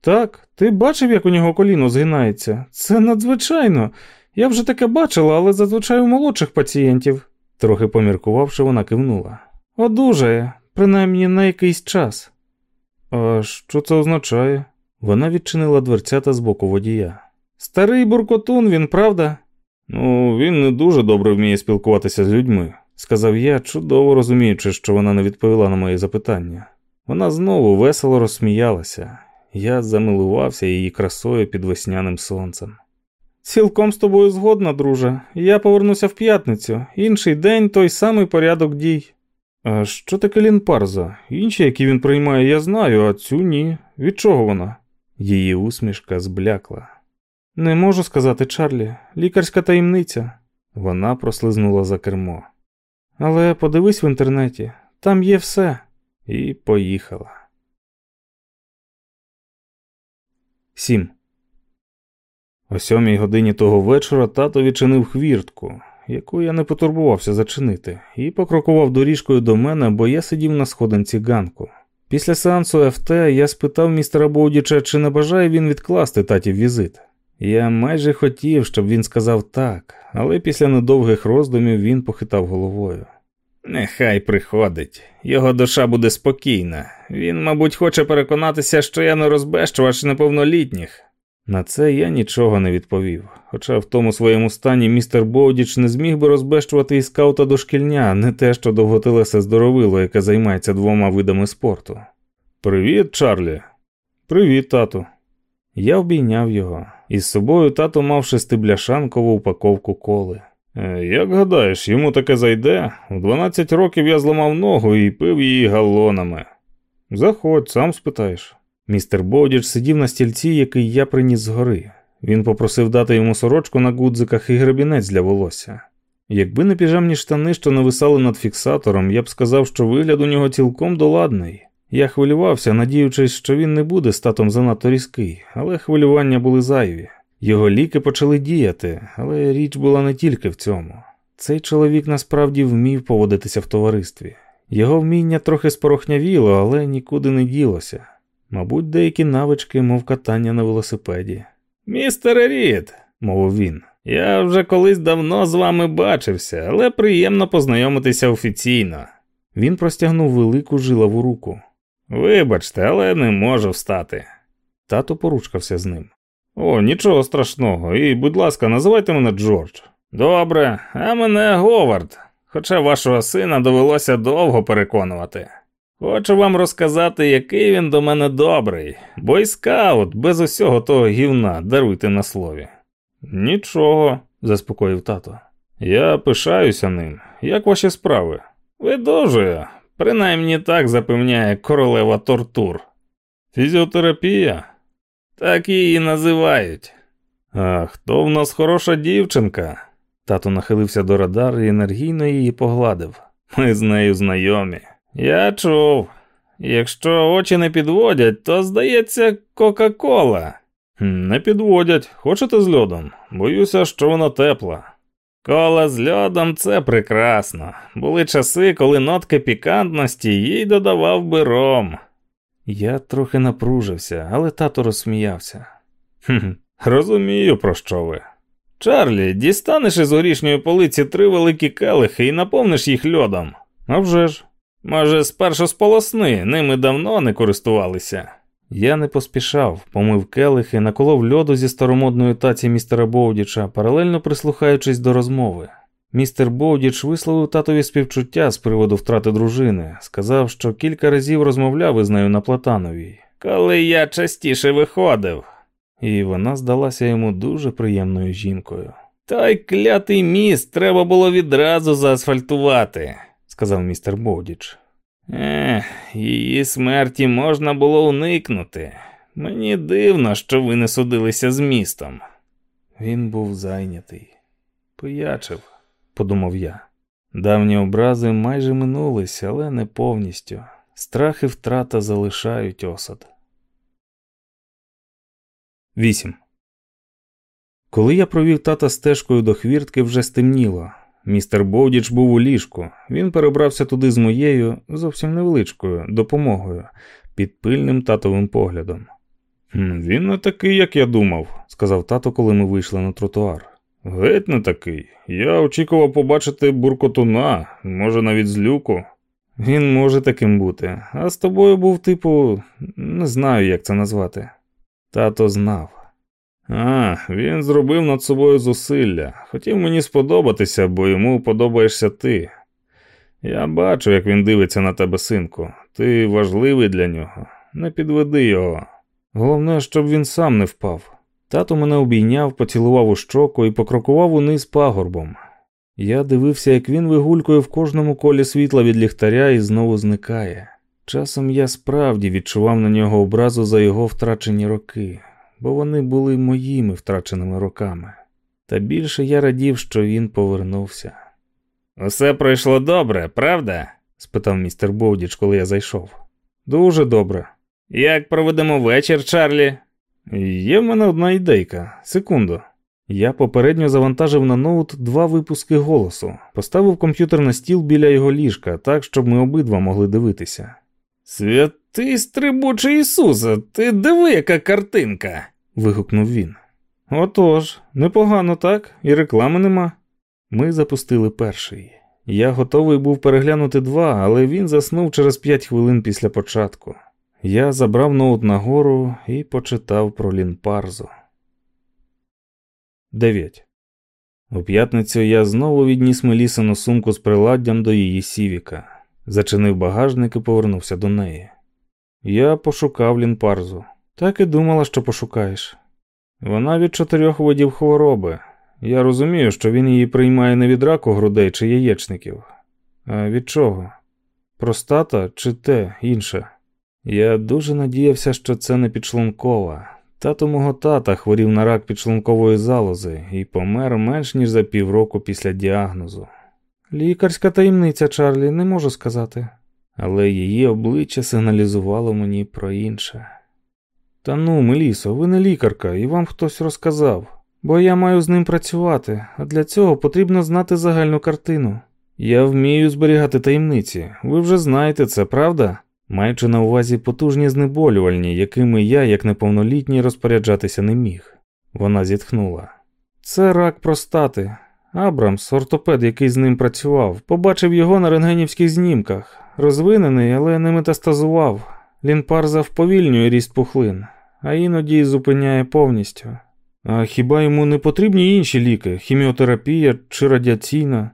Так, ти бачив, як у нього коліно згинається? Це надзвичайно. Я вже таке бачила, але зазвичай у молодших пацієнтів, трохи поміркувавши, вона кивнула. Одужає, принаймні на якийсь час. А що це означає? Вона відчинила дверцята з боку водія. Старий буркотун, він правда? Ну, він не дуже добре вміє спілкуватися з людьми, сказав я, чудово розуміючи, що вона не відповіла на моє запитання. Вона знову весело розсміялася. Я замилувався її красою під весняним сонцем. Цілком з тобою згодна, друже. Я повернуся в п'ятницю. Інший день той самий порядок дій. А що таке лінпарза? Інші, які він приймає, я знаю, а цю ні. Від чого вона? Її усмішка зблякла. Не можу сказати, Чарлі, лікарська таємниця. Вона прослизнула за кермо. Але подивись в інтернеті, там є все. І поїхала. 7. О сьомій годині того вечора тато відчинив хвіртку, яку я не потурбувався зачинити, і покрокував доріжкою до мене, бо я сидів на сходинці ганку. Після сеансу ФТ я спитав містера Боудіча, чи не бажає він відкласти татів візит. Я майже хотів, щоб він сказав так, але після недовгих роздумів він похитав головою. Нехай приходить, його душа буде спокійна. Він, мабуть, хоче переконатися, що я не розбещувач неповнолітніх. На це я нічого не відповів, хоча в тому своєму стані містер Боудіч не зміг би розбещувати і скаута дошкільня, не те, що довготелесе здоровило, яке займається двома видами спорту. Привіт, Чарлі. Привіт, тату. Я обійняв його, із собою тато мав шестибляшанкову упаковку коли. «Е, як гадаєш, йому таке зайде? У 12 років я зламав ногу і пив її галонами. Заходь, сам спитаєш. Містер Бодіч сидів на стільці, який я приніс згори. Він попросив дати йому сорочку на гудзиках і гребінець для волосся. Якби не піжамні штани, що нависали над фіксатором, я б сказав, що вигляд у нього цілком доладний. Я хвилювався, надіючись, що він не буде статом занадто різкий, але хвилювання були зайві. Його ліки почали діяти, але річ була не тільки в цьому. Цей чоловік насправді вмів поводитися в товаристві. Його вміння трохи спорохнявіло, але нікуди не ділося. Мабуть, деякі навички, мов катання на велосипеді. Містер Рід, мовив він, я вже колись давно з вами бачився, але приємно познайомитися офіційно. Він простягнув велику жилаву руку. Вибачте, але не можу встати. Тато поручкався з ним. О, нічого страшного, і, будь ласка, називайте мене Джордж. Добре, а мене Говард, хоча вашого сина довелося довго переконувати. Хочу вам розказати, який він до мене добрий, бойскаут без усього того гівна, даруйте на слові. Нічого, заспокоїв тато. Я пишаюся ним. Як ваші справи? Видужую, принаймні так запевняє королева тортур. Фізіотерапія? Так її називають. А хто в нас хороша дівчинка? Тато нахилився до радар і енергійно її погладив. Ми з нею знайомі. Я чув. Якщо очі не підводять, то здається Кока-Кола. Не підводять. Хочете з льодом? Боюся, що вона тепла. Кола з льодом це прекрасно. Були часи, коли нотки пікантності їй додавав би ром. Я трохи напружився, але тато розсміявся. «Хм, Розумію, про що ви. Чарлі, дістанеш із горішньої полиці три великі келихи і наповниш їх льодом. А вже ж. Може, спершу сполосни, ними давно не користувалися. Я не поспішав, помив келихи, наколов льоду зі старомодної таці містера Боудіча, паралельно прислухаючись до розмови. Містер Боудіч висловив татові співчуття з приводу втрати дружини, сказав, що кілька разів розмовляв із нею на Платановій. Коли я частіше виходив, і вона здалася йому дуже приємною жінкою. Той клятий міст треба було відразу заасфальтувати, сказав містер Боудіч. Ех, її смерті можна було уникнути. Мені дивно, що ви не судилися з містом. Він був зайнятий. Поячив, подумав я. Давні образи майже минулись, але не повністю. Страх і втрата залишають осад. 8. Коли я провів тата стежкою до хвіртки, вже стемніло. Містер Боудіч був у ліжку. Він перебрався туди з моєю, зовсім невеличкою, допомогою, під пильним татовим поглядом. Він не такий, як я думав, сказав тато, коли ми вийшли на тротуар. Геть не такий. Я очікував побачити буркотуна, може, навіть злюку. Він може таким бути, а з тобою був, типу, не знаю, як це назвати. Тато знав. А, він зробив над собою зусилля. Хотів мені сподобатися, бо йому подобаєшся ти. Я бачу, як він дивиться на тебе, синку. Ти важливий для нього. Не підведи його. Головне, щоб він сам не впав. Тато мене обійняв, поцілував у щоку і покрокував униз пагорбом. Я дивився, як він вигулькує в кожному колі світла від ліхтаря і знову зникає. Часом я справді відчував на нього образу за його втрачені роки, бо вони були моїми втраченими роками. Та більше я радів, що він повернувся. Усе пройшло добре, правда? спитав містер Бовдіч, коли я зайшов. Дуже добре. Як проведемо вечір, Чарлі? Є в мене одна ідейка. Секунду. Я попередньо завантажив на ноут два випуски голосу, поставив комп'ютер на стіл біля його ліжка, так, щоб ми обидва могли дивитися. Святий стрибучий Ісусе, ти диви, яка картинка. вигукнув він. Отож, непогано так, і реклами нема. Ми запустили перший. Я готовий був переглянути два, але він заснув через п'ять хвилин після початку. Я забрав ноут нагору і почитав про лінпарзу. 9. У п'ятницю я знову відніс Мелісину сумку з приладдям до її сівіка, зачинив багажник і повернувся до неї. Я пошукав лінпарзу. Так і думала, що пошукаєш. Вона від чотирьох видів хвороби. Я розумію, що він її приймає не від раку грудей чи яєчників. А від чого? Простата чи те інше? Я дуже надіявся, що це не підшлункова. Тато мого тата хворів на рак підшлункової залози і помер менш ніж за півроку після діагнозу. Лікарська таємниця, Чарлі, не можу сказати, але її обличчя сигналізувало мені про інше. Та ну, Мелісо, ви не лікарка, і вам хтось розказав, бо я маю з ним працювати, а для цього потрібно знати загальну картину. Я вмію зберігати таємниці, ви вже знаєте це, правда? Маючи на увазі потужні знеболювальні, якими я, як неповнолітній, розпоряджатися не міг. Вона зітхнула. Це рак простати. Абрамс, ортопед, який з ним працював, побачив його на рентгенівських знімках, розвинений, але не метастазував. Лінпарза вповільнює ріст пухлин, а іноді зупиняє повністю. А хіба йому не потрібні інші ліки, хіміотерапія чи радіаційна?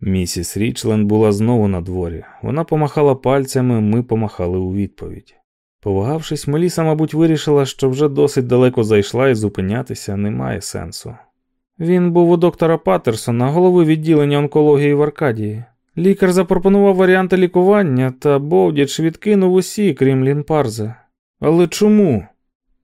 Місіс Річленд була знову на дворі. Вона помахала пальцями, ми помахали у відповідь. Повагавшись, Меліса, мабуть, вирішила, що вже досить далеко зайшла і зупинятися немає сенсу. Він був у доктора Паттерсона, голови відділення онкології в Аркадії. Лікар запропонував варіанти лікування, та Бовдіч відкинув усі, крім лінпарзи. Але чому?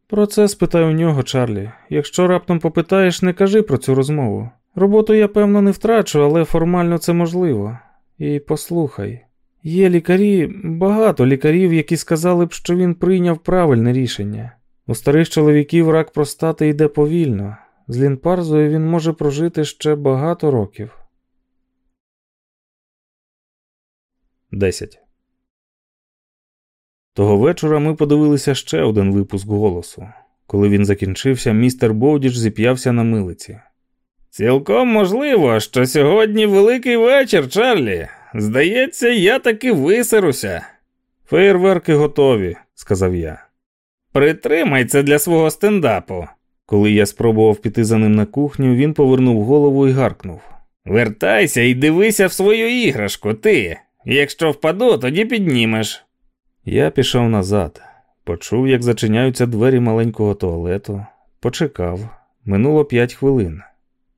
Про це спитай у нього, Чарлі. Якщо раптом попитаєш, не кажи про цю розмову. Роботу я, певно, не втрачу, але формально це можливо. І послухай, є лікарі, багато лікарів, які сказали б, що він прийняв правильне рішення. У старих чоловіків рак простати йде повільно. З Лінпарзою він може прожити ще багато років. 10. Того вечора ми подивилися ще один випуск голосу. Коли він закінчився, містер Боудіч зіп'явся на милиці. Цілком можливо, що сьогодні великий вечір, Чарлі. Здається, я таки висеруся. Фейерверки готові, сказав я. Притримай це для свого стендапу. Коли я спробував піти за ним на кухню, він повернув голову і гаркнув. Вертайся і дивися в свою іграшку, ти. Якщо впаду, тоді піднімеш. Я пішов назад, почув, як зачиняються двері маленького туалету, почекав. Минуло п'ять хвилин,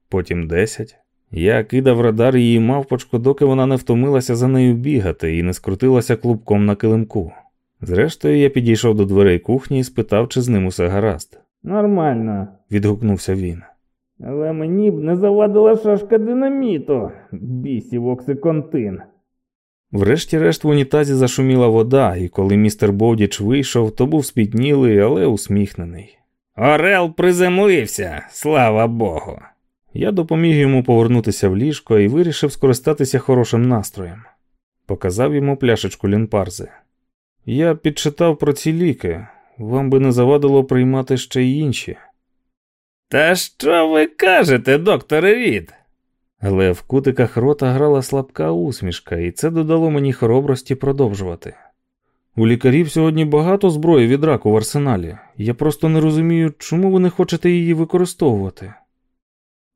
потім десять. Я кидав радар її мавпочку, доки вона не втомилася за нею бігати і не скрутилася клубком на килимку. Зрештою, я підійшов до дверей кухні і спитав, чи з ним усе гаразд. Нормально, відгукнувся він. Але мені б не завадила шашка динаміту, бісів оксиконтин. Врешті-решт в унітазі зашуміла вода, і коли містер Бодіч вийшов, то був спітнілий, але усміхнений. Орел приземлився, слава Богу. Я допоміг йому повернутися в ліжко і вирішив скористатися хорошим настроєм. Показав йому пляшечку лінпарзи. Я підчитав про ці ліки, вам би не завадило приймати ще й інші. Та що ви кажете, докторе Рід? Але в кутиках рота грала слабка усмішка, і це додало мені хоробрості продовжувати. У лікарів сьогодні багато зброї від раку в арсеналі. Я просто не розумію, чому ви не хочете її використовувати.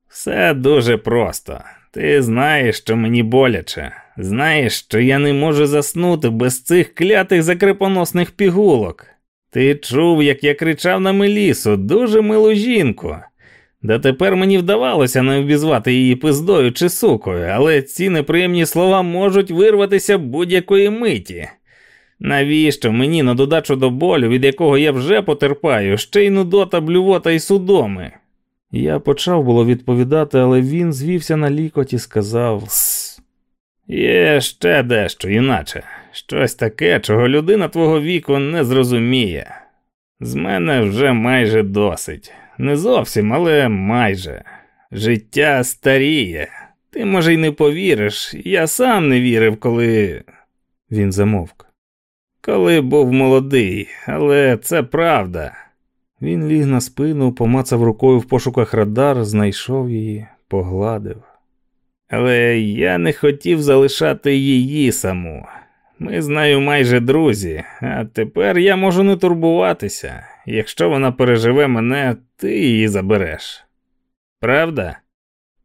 Все дуже просто. Ти знаєш, що мені боляче. Знаєш, що я не можу заснути без цих клятих закрипоносних пігулок. Ти чув, як я кричав на Мелісу, дуже милу жінку. Да тепер мені вдавалося не обізвати її пиздою чи сукою, але ці неприємні слова можуть вирватися будь-якої миті. Навіщо мені на додачу до болю, від якого я вже потерпаю, ще й нудота, блювота і судоми? Я почав було відповідати, але він звівся на лікоть і сказав. Є ще дещо, іначе, щось таке, чого людина твого віку не зрозуміє. З мене вже майже досить. Не зовсім, але майже. Життя старіє. Ти, може, й не повіриш, я сам не вірив, коли. Він замовк. Коли був молодий, але це правда. Він ліг на спину, помацав рукою в пошуках радар, знайшов її, погладив. Але я не хотів залишати її саму. Ми з нею майже друзі, а тепер я можу не турбуватися. Якщо вона переживе мене, ти її забереш. Правда?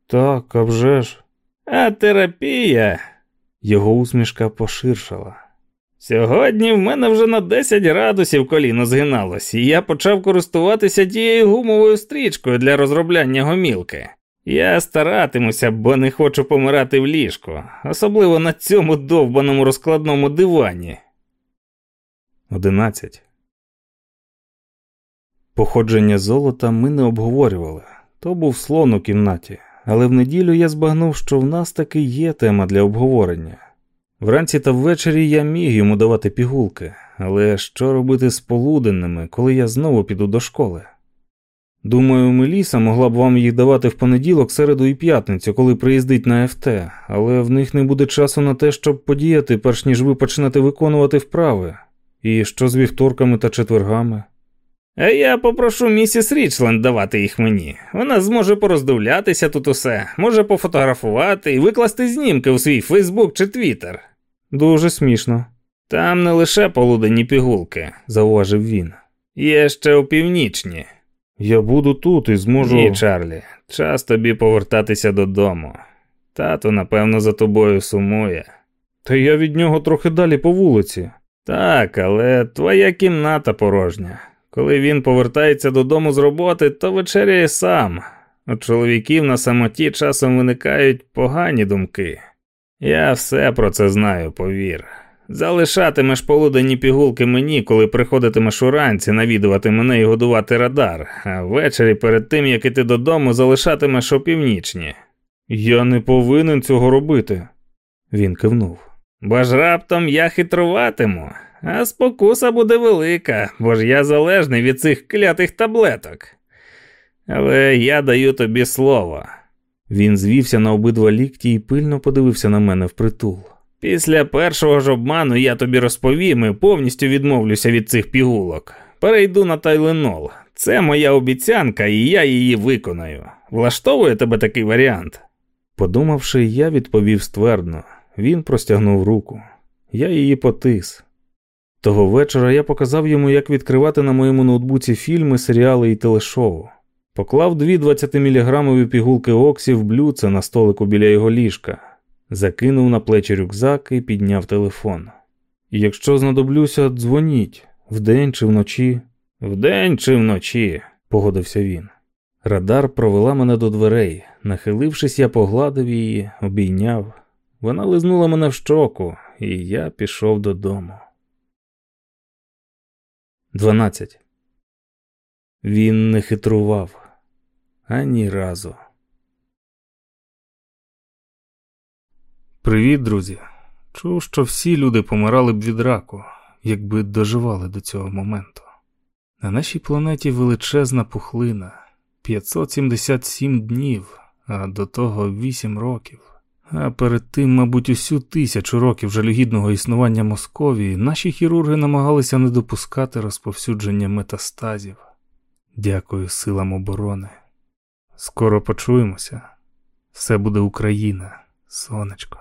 Так, а вже ж. А терапія. Його усмішка поширшала. Сьогодні в мене вже на 10 градусів коліно згиналось, і я почав користуватися тією гумовою стрічкою для розробляння гомілки. Я старатимуся, бо не хочу помирати в ліжку, особливо на цьому довбаному розкладному дивані. 11. Походження золота ми не обговорювали. То був слон у кімнаті, але в неділю я збагнув, що в нас таки є тема для обговорення. Вранці та ввечері я міг йому давати пігулки, але що робити з полуденними, коли я знову піду до школи? Думаю, Меліса могла б вам їх давати в понеділок, середу і п'ятницю, коли приїздить на ФТ, але в них не буде часу на те, щоб подіяти, перш ніж ви почнете виконувати вправи. І що з вівторками та четвергами? А я попрошу місіс Річленд давати їх мені. Вона зможе пороздивлятися тут усе, може пофотографувати і викласти знімки у свій Фейсбук чи Твіттер. Дуже смішно. Там не лише полуденні пігулки, зауважив він. Є ще опівнічні. Я буду тут і зможу. Ні, Чарлі, час тобі повертатися додому. Тато, напевно, за тобою сумує. Та я від нього трохи далі по вулиці. Так, але твоя кімната порожня. Коли він повертається додому з роботи, то вечеряє сам. У чоловіків на самоті часом виникають погані думки. Я все про це знаю, повір. Залишатимеш полуденні пігулки мені, коли приходитимеш уранці навідувати мене і годувати радар, а ввечері перед тим, як іти додому, залишатимеш опівнічні. Я не повинен цього робити. Він кивнув. Бо ж раптом я хитруватиму, а спокуса буде велика, бо ж я залежний від цих клятих таблеток. Але я даю тобі слово. Він звівся на обидва лікті і пильно подивився на мене впритул. Після першого ж обману я тобі розповім і повністю відмовлюся від цих пігулок. Перейду на тайленол. Це моя обіцянка, і я її виконаю. Влаштовує тебе такий варіант? Подумавши, я відповів ствердно. Він простягнув руку. Я її потис. Того вечора я показав йому, як відкривати на моєму ноутбуці фільми, серіали і телешоу. Поклав дві 20-міліграмові пігулки Оксі в блюдце на столику біля його ліжка, закинув на плечі рюкзак і підняв телефон. Якщо знадоблюся, дзвоніть вдень чи вночі. Вдень чи вночі, погодився він. Радар провела мене до дверей. Нахилившись, я погладив її, обійняв. Вона лизнула мене в щоку, і я пішов додому. 12. Він не хитрував ані разу. Привіт, друзі. Чув, що всі люди помирали б від раку, якби доживали до цього моменту. На нашій планеті величезна пухлина 577 днів, а до того 8 років. А перед тим, мабуть, усю тисячу років жалюгідного існування Московії наші хірурги намагалися не допускати розповсюдження метастазів. Дякую силам оборони. Скоро почуємося. Все буде Україна, сонечко.